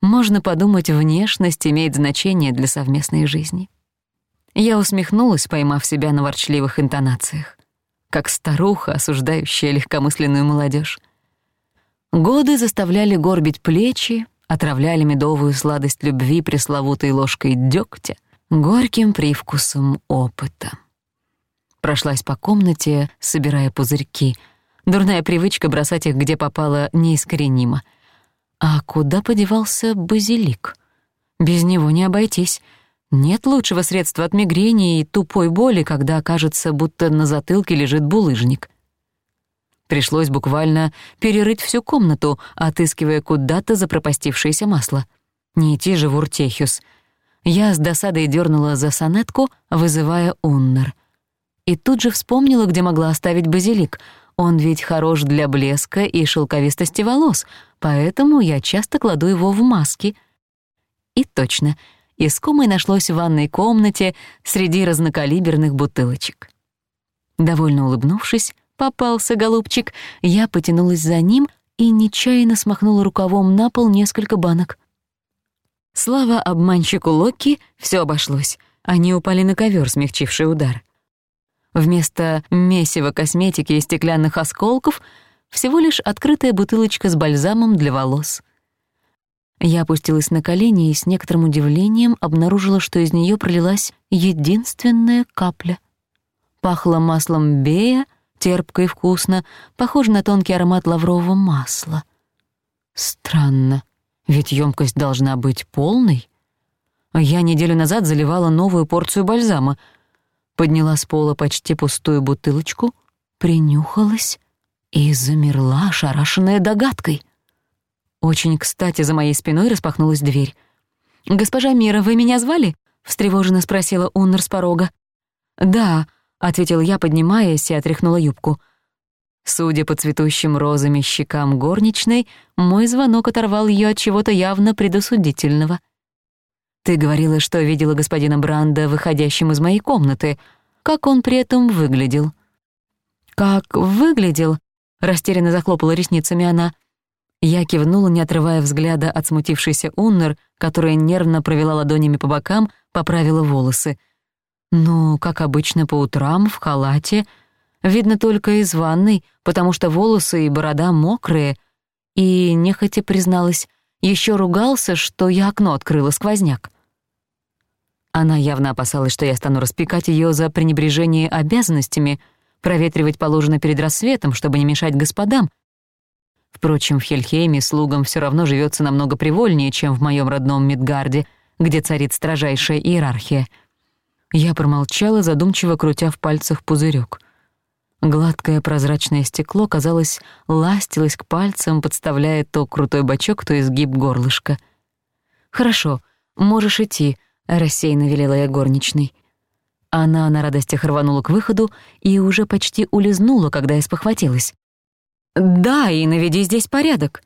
Можно подумать, внешность имеет значение для совместной жизни. Я усмехнулась, поймав себя на ворчливых интонациях, как старуха, осуждающая легкомысленную молодежь. Годы заставляли горбить плечи, отравляли медовую сладость любви пресловутой ложкой дёгтя, горьким привкусом опыта. Прошлась по комнате, собирая пузырьки — Дурная привычка бросать их, где попало, неискоренима. А куда подевался базилик? Без него не обойтись. Нет лучшего средства от мигрени и тупой боли, когда окажется, будто на затылке лежит булыжник. Пришлось буквально перерыть всю комнату, отыскивая куда-то запропастившееся масло. Не идти же в Уртехюс. Я с досадой дернула за сонетку, вызывая Уннер. И тут же вспомнила, где могла оставить базилик — он ведь хорош для блеска и шелковистости волос, поэтому я часто кладу его в маски. И точно, искомой нашлось в ванной комнате среди разнокалиберных бутылочек. Довольно улыбнувшись, попался голубчик, я потянулась за ним и нечаянно смахнула рукавом на пол несколько банок. Слава обманщику Локи, все обошлось. Они упали на ковер, смягчивший удар. Вместо месива косметики и стеклянных осколков всего лишь открытая бутылочка с бальзамом для волос. Я опустилась на колени и с некоторым удивлением обнаружила, что из нее пролилась единственная капля. Пахло маслом бея, терпко и вкусно, похоже на тонкий аромат лаврового масла. Странно, ведь емкость должна быть полной. Я неделю назад заливала новую порцию бальзама — подняла с пола почти пустую бутылочку, принюхалась и замерла, ошарашенная догадкой. Очень кстати за моей спиной распахнулась дверь. «Госпожа Мира, вы меня звали?» — встревоженно спросила Уннер с порога. «Да», — ответил я, поднимаясь, и отряхнула юбку. Судя по цветущим розами щекам горничной, мой звонок оторвал ее от чего-то явно предосудительного — ты говорила, что видела господина Бранда выходящим из моей комнаты. Как он при этом выглядел?» «Как выглядел?» — растерянно захлопала ресницами она. Я кивнула, не отрывая взгляда от смутившейся Уннер, которая нервно провела ладонями по бокам, поправила волосы. «Ну, как обычно, по утрам, в халате. Видно только из ванной, потому что волосы и борода мокрые». И нехотя призналась, еще ругался, что я окно открыла, сквозняк. Она явно опасалась, что я стану распекать её за пренебрежение обязанностями, проветривать положено перед рассветом, чтобы не мешать господам. Впрочем, в Хельхейме слугам всё равно живётся намного привольнее, чем в моём родном Мидгарде, где царит строжайшая иерархия. Я промолчала, задумчиво крутя в пальцах пузырёк. Гладкое прозрачное стекло, казалось, ластилось к пальцам, подставляя то крутой бочок, то изгиб горлышка. «Хорошо, можешь идти», рассеянно велела я горничной. Она на радостях рванула к выходу и уже почти улизнула, когда я спохватилась. «Да, и наведи здесь порядок».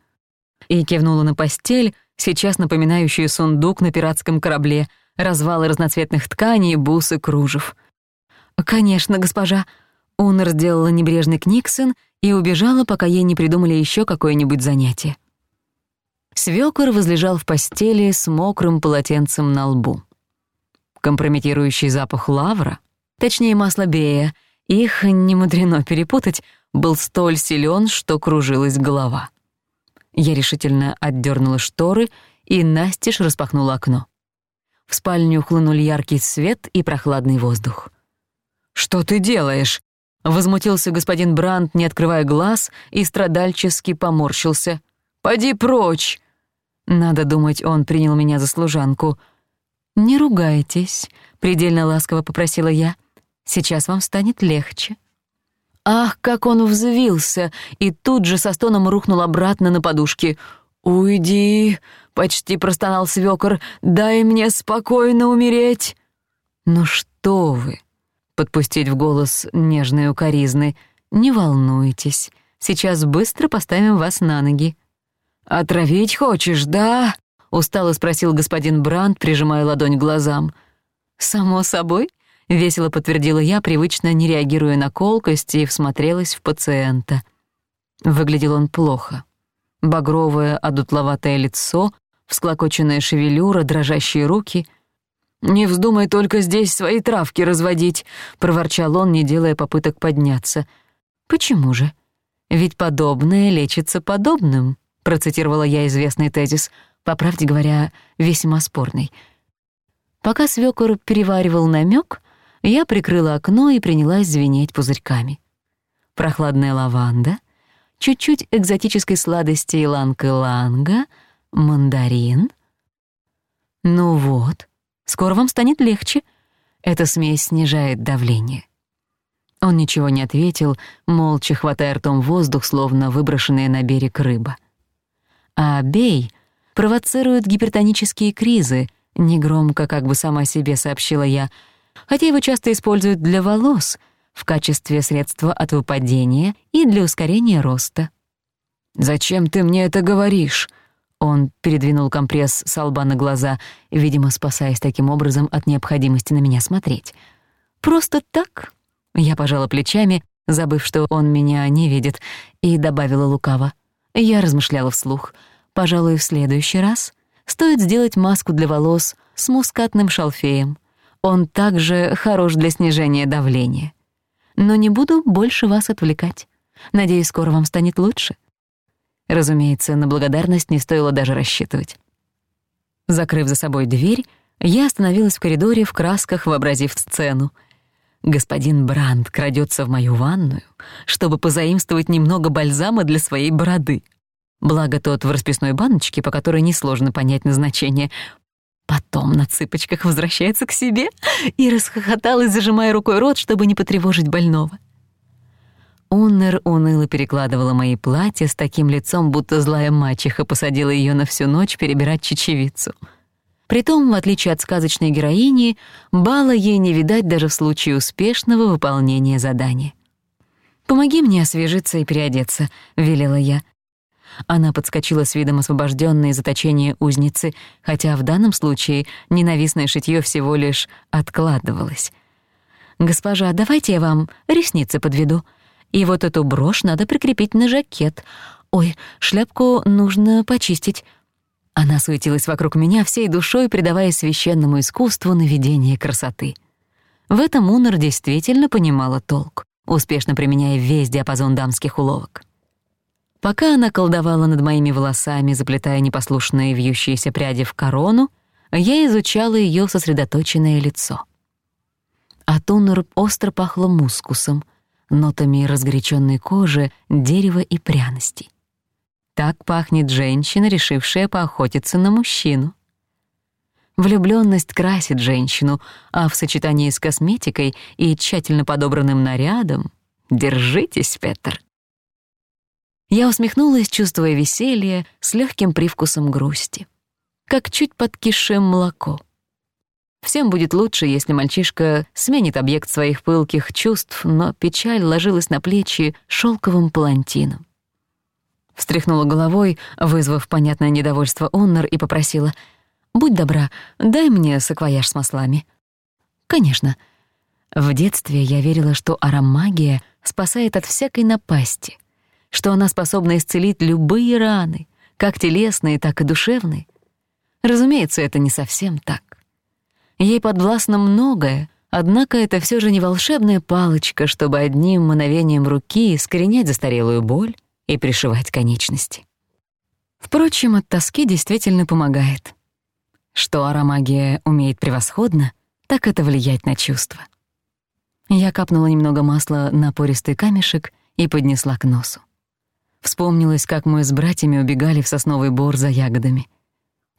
И кивнула на постель, сейчас напоминающую сундук на пиратском корабле, развалы разноцветных тканей, бусы, кружев. «Конечно, госпожа». Унер сделала небрежный книгсон и убежала, пока ей не придумали ещё какое-нибудь занятие. Свёкор возлежал в постели с мокрым полотенцем на лбу компрометирующий запах лавра, точнее масла бея, их не мудрено перепутать, был столь силен, что кружилась голова. Я решительно отдернула шторы и настежь распахнула окно. В спальню хлынули яркий свет и прохладный воздух. «Что ты делаешь?» — возмутился господин Брандт, не открывая глаз, и страдальчески поморщился. «Поди прочь!» Надо думать, он принял меня за служанку — «Не ругайтесь», — предельно ласково попросила я. «Сейчас вам станет легче». Ах, как он взвился, и тут же со стоном рухнул обратно на подушки. «Уйди», — почти простонал свёкор, — «дай мне спокойно умереть». «Ну что вы!» — подпустить в голос нежной укоризны. «Не волнуйтесь, сейчас быстро поставим вас на ноги». «Отравить хочешь, да?» устало спросил господин Бранд, прижимая ладонь к глазам. «Само собой», — весело подтвердила я, привычно не реагируя на колкость и всмотрелась в пациента. Выглядел он плохо. Багровое, одутловатое лицо, всклокоченная шевелюра, дрожащие руки. «Не вздумай только здесь свои травки разводить», — проворчал он, не делая попыток подняться. «Почему же? Ведь подобное лечится подобным», — процитировала я известный тезис — по правде говоря, весьма спорный. Пока свёкор переваривал намёк, я прикрыла окно и принялась звенеть пузырьками. Прохладная лаванда, чуть-чуть экзотической сладости иланг-иланга, мандарин. Ну вот, скоро вам станет легче. Эта смесь снижает давление. Он ничего не ответил, молча хватая ртом воздух, словно выброшенная на берег рыба. А Бей — провоцируют гипертонические кризы, негромко, как бы сама себе сообщила я, хотя его часто используют для волос, в качестве средства от выпадения и для ускорения роста. «Зачем ты мне это говоришь?» Он передвинул компресс с лба на глаза, видимо, спасаясь таким образом от необходимости на меня смотреть. «Просто так?» Я пожала плечами, забыв, что он меня не видит, и добавила лукаво. Я размышляла вслух — Пожалуй, в следующий раз стоит сделать маску для волос с мускатным шалфеем. Он также хорош для снижения давления. Но не буду больше вас отвлекать. Надеюсь, скоро вам станет лучше. Разумеется, на благодарность не стоило даже рассчитывать. Закрыв за собой дверь, я остановилась в коридоре в красках, вообразив сцену. Господин Бранд крадется в мою ванную, чтобы позаимствовать немного бальзама для своей бороды. Благо тот в расписной баночке, по которой несложно понять назначение. Потом на цыпочках возвращается к себе и расхохоталась, зажимая рукой рот, чтобы не потревожить больного. Уннер уныло перекладывала мои платья с таким лицом, будто злая мачеха посадила её на всю ночь перебирать чечевицу. Притом, в отличие от сказочной героини, бала ей не видать даже в случае успешного выполнения задания. «Помоги мне освежиться и переодеться», — велела я. Она подскочила с видом освобождённой из заточения узницы, хотя в данном случае ненавистное шитьё всего лишь откладывалось. «Госпожа, давайте я вам ресницы подведу. И вот эту брошь надо прикрепить на жакет. Ой, шляпку нужно почистить». Она суетилась вокруг меня всей душой, придавая священному искусству наведение красоты. В этом Унор действительно понимала толк, успешно применяя весь диапазон дамских уловок. Пока она колдовала над моими волосами, заплетая непослушные вьющиеся пряди в корону, я изучала её сосредоточенное лицо. От остро пахло мускусом, нотами разгорячённой кожи, дерева и пряностей. Так пахнет женщина, решившая поохотиться на мужчину. Влюблённость красит женщину, а в сочетании с косметикой и тщательно подобранным нарядом... Держитесь, Петр. Я усмехнулась, чувствуя веселье с легким привкусом грусти. Как чуть подкисшее молоко. Всем будет лучше, если мальчишка сменит объект своих пылких чувств, но печаль ложилась на плечи шелковым палантином. Встряхнула головой, вызвав понятное недовольство Оннер, и попросила «Будь добра, дай мне саквояж с маслами». «Конечно». В детстве я верила, что аромагия спасает от всякой напасти, что она способна исцелить любые раны, как телесные, так и душевные. Разумеется, это не совсем так. Ей подвластно многое, однако это всё же не волшебная палочка, чтобы одним мановением руки искоренять застарелую боль и пришивать конечности. Впрочем, от тоски действительно помогает. Что аромагия умеет превосходно, так это влиять на чувства. Я капнула немного масла на пористый камешек и поднесла к носу. Вспомнилось, как мы с братьями убегали в сосновый бор за ягодами.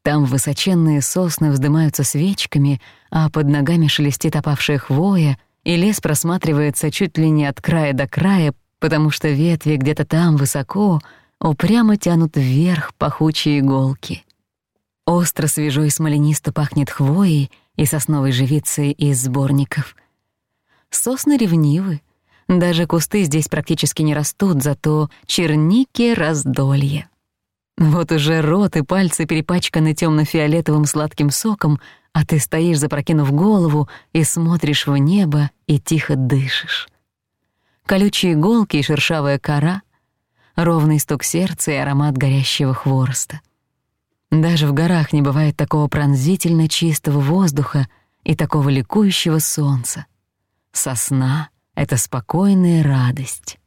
Там высоченные сосны вздымаются свечками, а под ногами шелестит опавшая хвоя, и лес просматривается чуть ли не от края до края, потому что ветви где-то там, высоко, упрямо тянут вверх пахучие иголки. Остро, свежо и смоленисто пахнет хвоей и сосновой живицей из сборников. Сосны ревнивы — даже кусты здесь практически не растут, зато черники раздолье. Вот уже рот и пальцы перепачканы тёмно-фиолетовым сладким соком, а ты стоишь, запрокинув голову, и смотришь в небо и тихо дышишь. Колючие иголки и шершавая кора, ровный стук сердца и аромат горящего хвороста. Даже в горах не бывает такого пронзительно чистого воздуха и такого ликующего солнца. Сосна — это спокойная радость.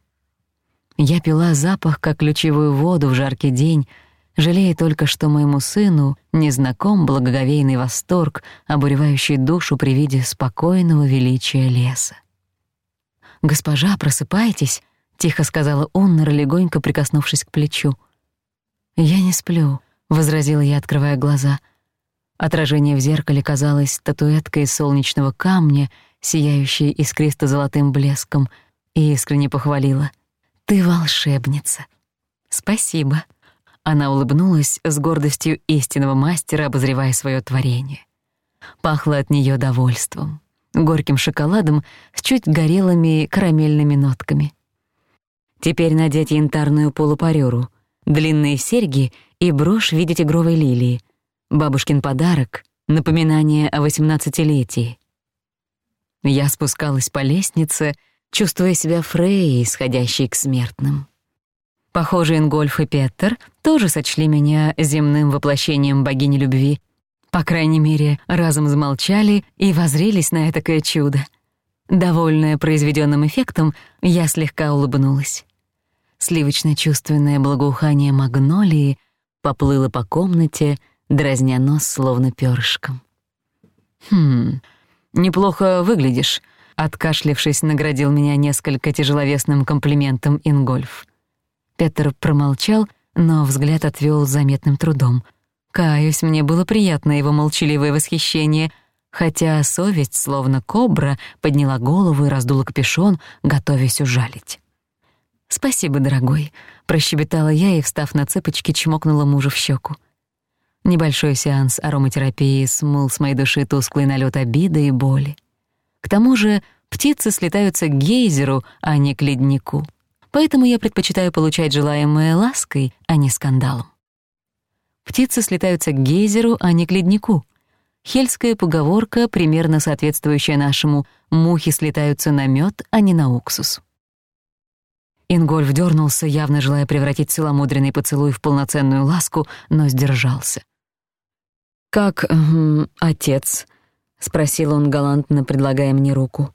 Я пила запах, как ключевую воду в жаркий день, жалея только, что моему сыну незнаком благоговейный восторг, обуревающий душу при виде спокойного величия леса. «Госпожа, просыпайтесь», — тихо сказала Уннер, легонько прикоснувшись к плечу. «Я не сплю», — возразила я, открывая глаза. Отражение в зеркале казалось статуэткой из солнечного камня сияющие искристо-золотым блеском, и искренне похвалила. «Ты волшебница!» «Спасибо!» Она улыбнулась с гордостью истинного мастера, обозревая своё творение. Пахло от неё довольством, горьким шоколадом с чуть горелыми карамельными нотками. Теперь надеть янтарную полупарёру, длинные серьги и брошь в виде тигровой лилии. Бабушкин подарок — напоминание о восемнадцатилетии — я спускалась по лестнице, чувствуя себя Фрейей, исходящей к смертным. Похоже, Ингольф и Петтер тоже сочли меня земным воплощением богини любви. По крайней мере, разом замолчали и возрелись на этакое чудо. Довольная произведённым эффектом, я слегка улыбнулась. Сливочно-чувственное благоухание магнолии поплыло по комнате, дразня нос словно пёрышком. Хм... «Неплохо выглядишь», — откашлившись, наградил меня несколько тяжеловесным комплиментом Ингольф. Петер промолчал, но взгляд отвёл заметным трудом. Каюсь, мне было приятно его молчаливое восхищение, хотя совесть, словно кобра, подняла голову и раздула капюшон, готовясь ужалить. «Спасибо, дорогой», — прощебетала я и, встав на цепочки, чмокнула мужа в щёку. Небольшой сеанс ароматерапии смыл с моей души тусклый налёт обиды и боли. К тому же птицы слетаются к гейзеру, а не к леднику. Поэтому я предпочитаю получать желаемое лаской, а не скандалом. Птицы слетаются к гейзеру, а не к леднику. Хельская поговорка, примерно соответствующая нашему «мухи слетаются на мёд, а не на уксус». Ингольф дёрнулся, явно желая превратить целомудренный поцелуй в полноценную ласку, но сдержался — «Как эм, отец?» — спросил он галантно, предлагая мне руку.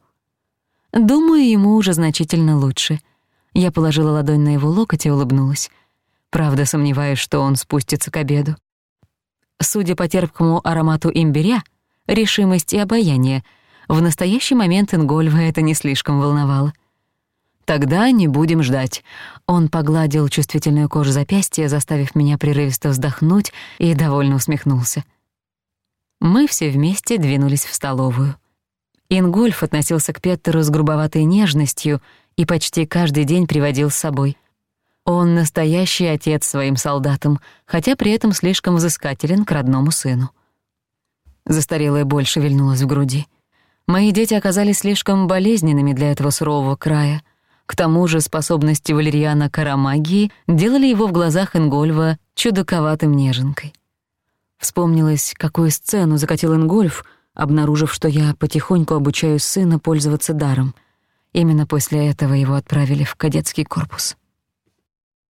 «Думаю, ему уже значительно лучше». Я положила ладонь на его локоть и улыбнулась. Правда, сомневаюсь, что он спустится к обеду. Судя по терпкому аромату имбиря, решимость и обаяние, в настоящий момент Ингольва это не слишком волновало. «Тогда не будем ждать». Он погладил чувствительную кожу запястья, заставив меня прерывисто вздохнуть, и довольно усмехнулся. — мы все вместе двинулись в столовую. Ингольф относился к Петтеру с грубоватой нежностью и почти каждый день приводил с собой. Он настоящий отец своим солдатам, хотя при этом слишком взыскателен к родному сыну. Застарелая боль шевельнулась в груди. Мои дети оказались слишком болезненными для этого сурового края. К тому же способности Валериана к аромагии делали его в глазах Ингольва чудаковатым неженкой. Вспомнилось, какую сцену закатил Ингольф, обнаружив, что я потихоньку обучаю сына пользоваться даром. Именно после этого его отправили в кадетский корпус.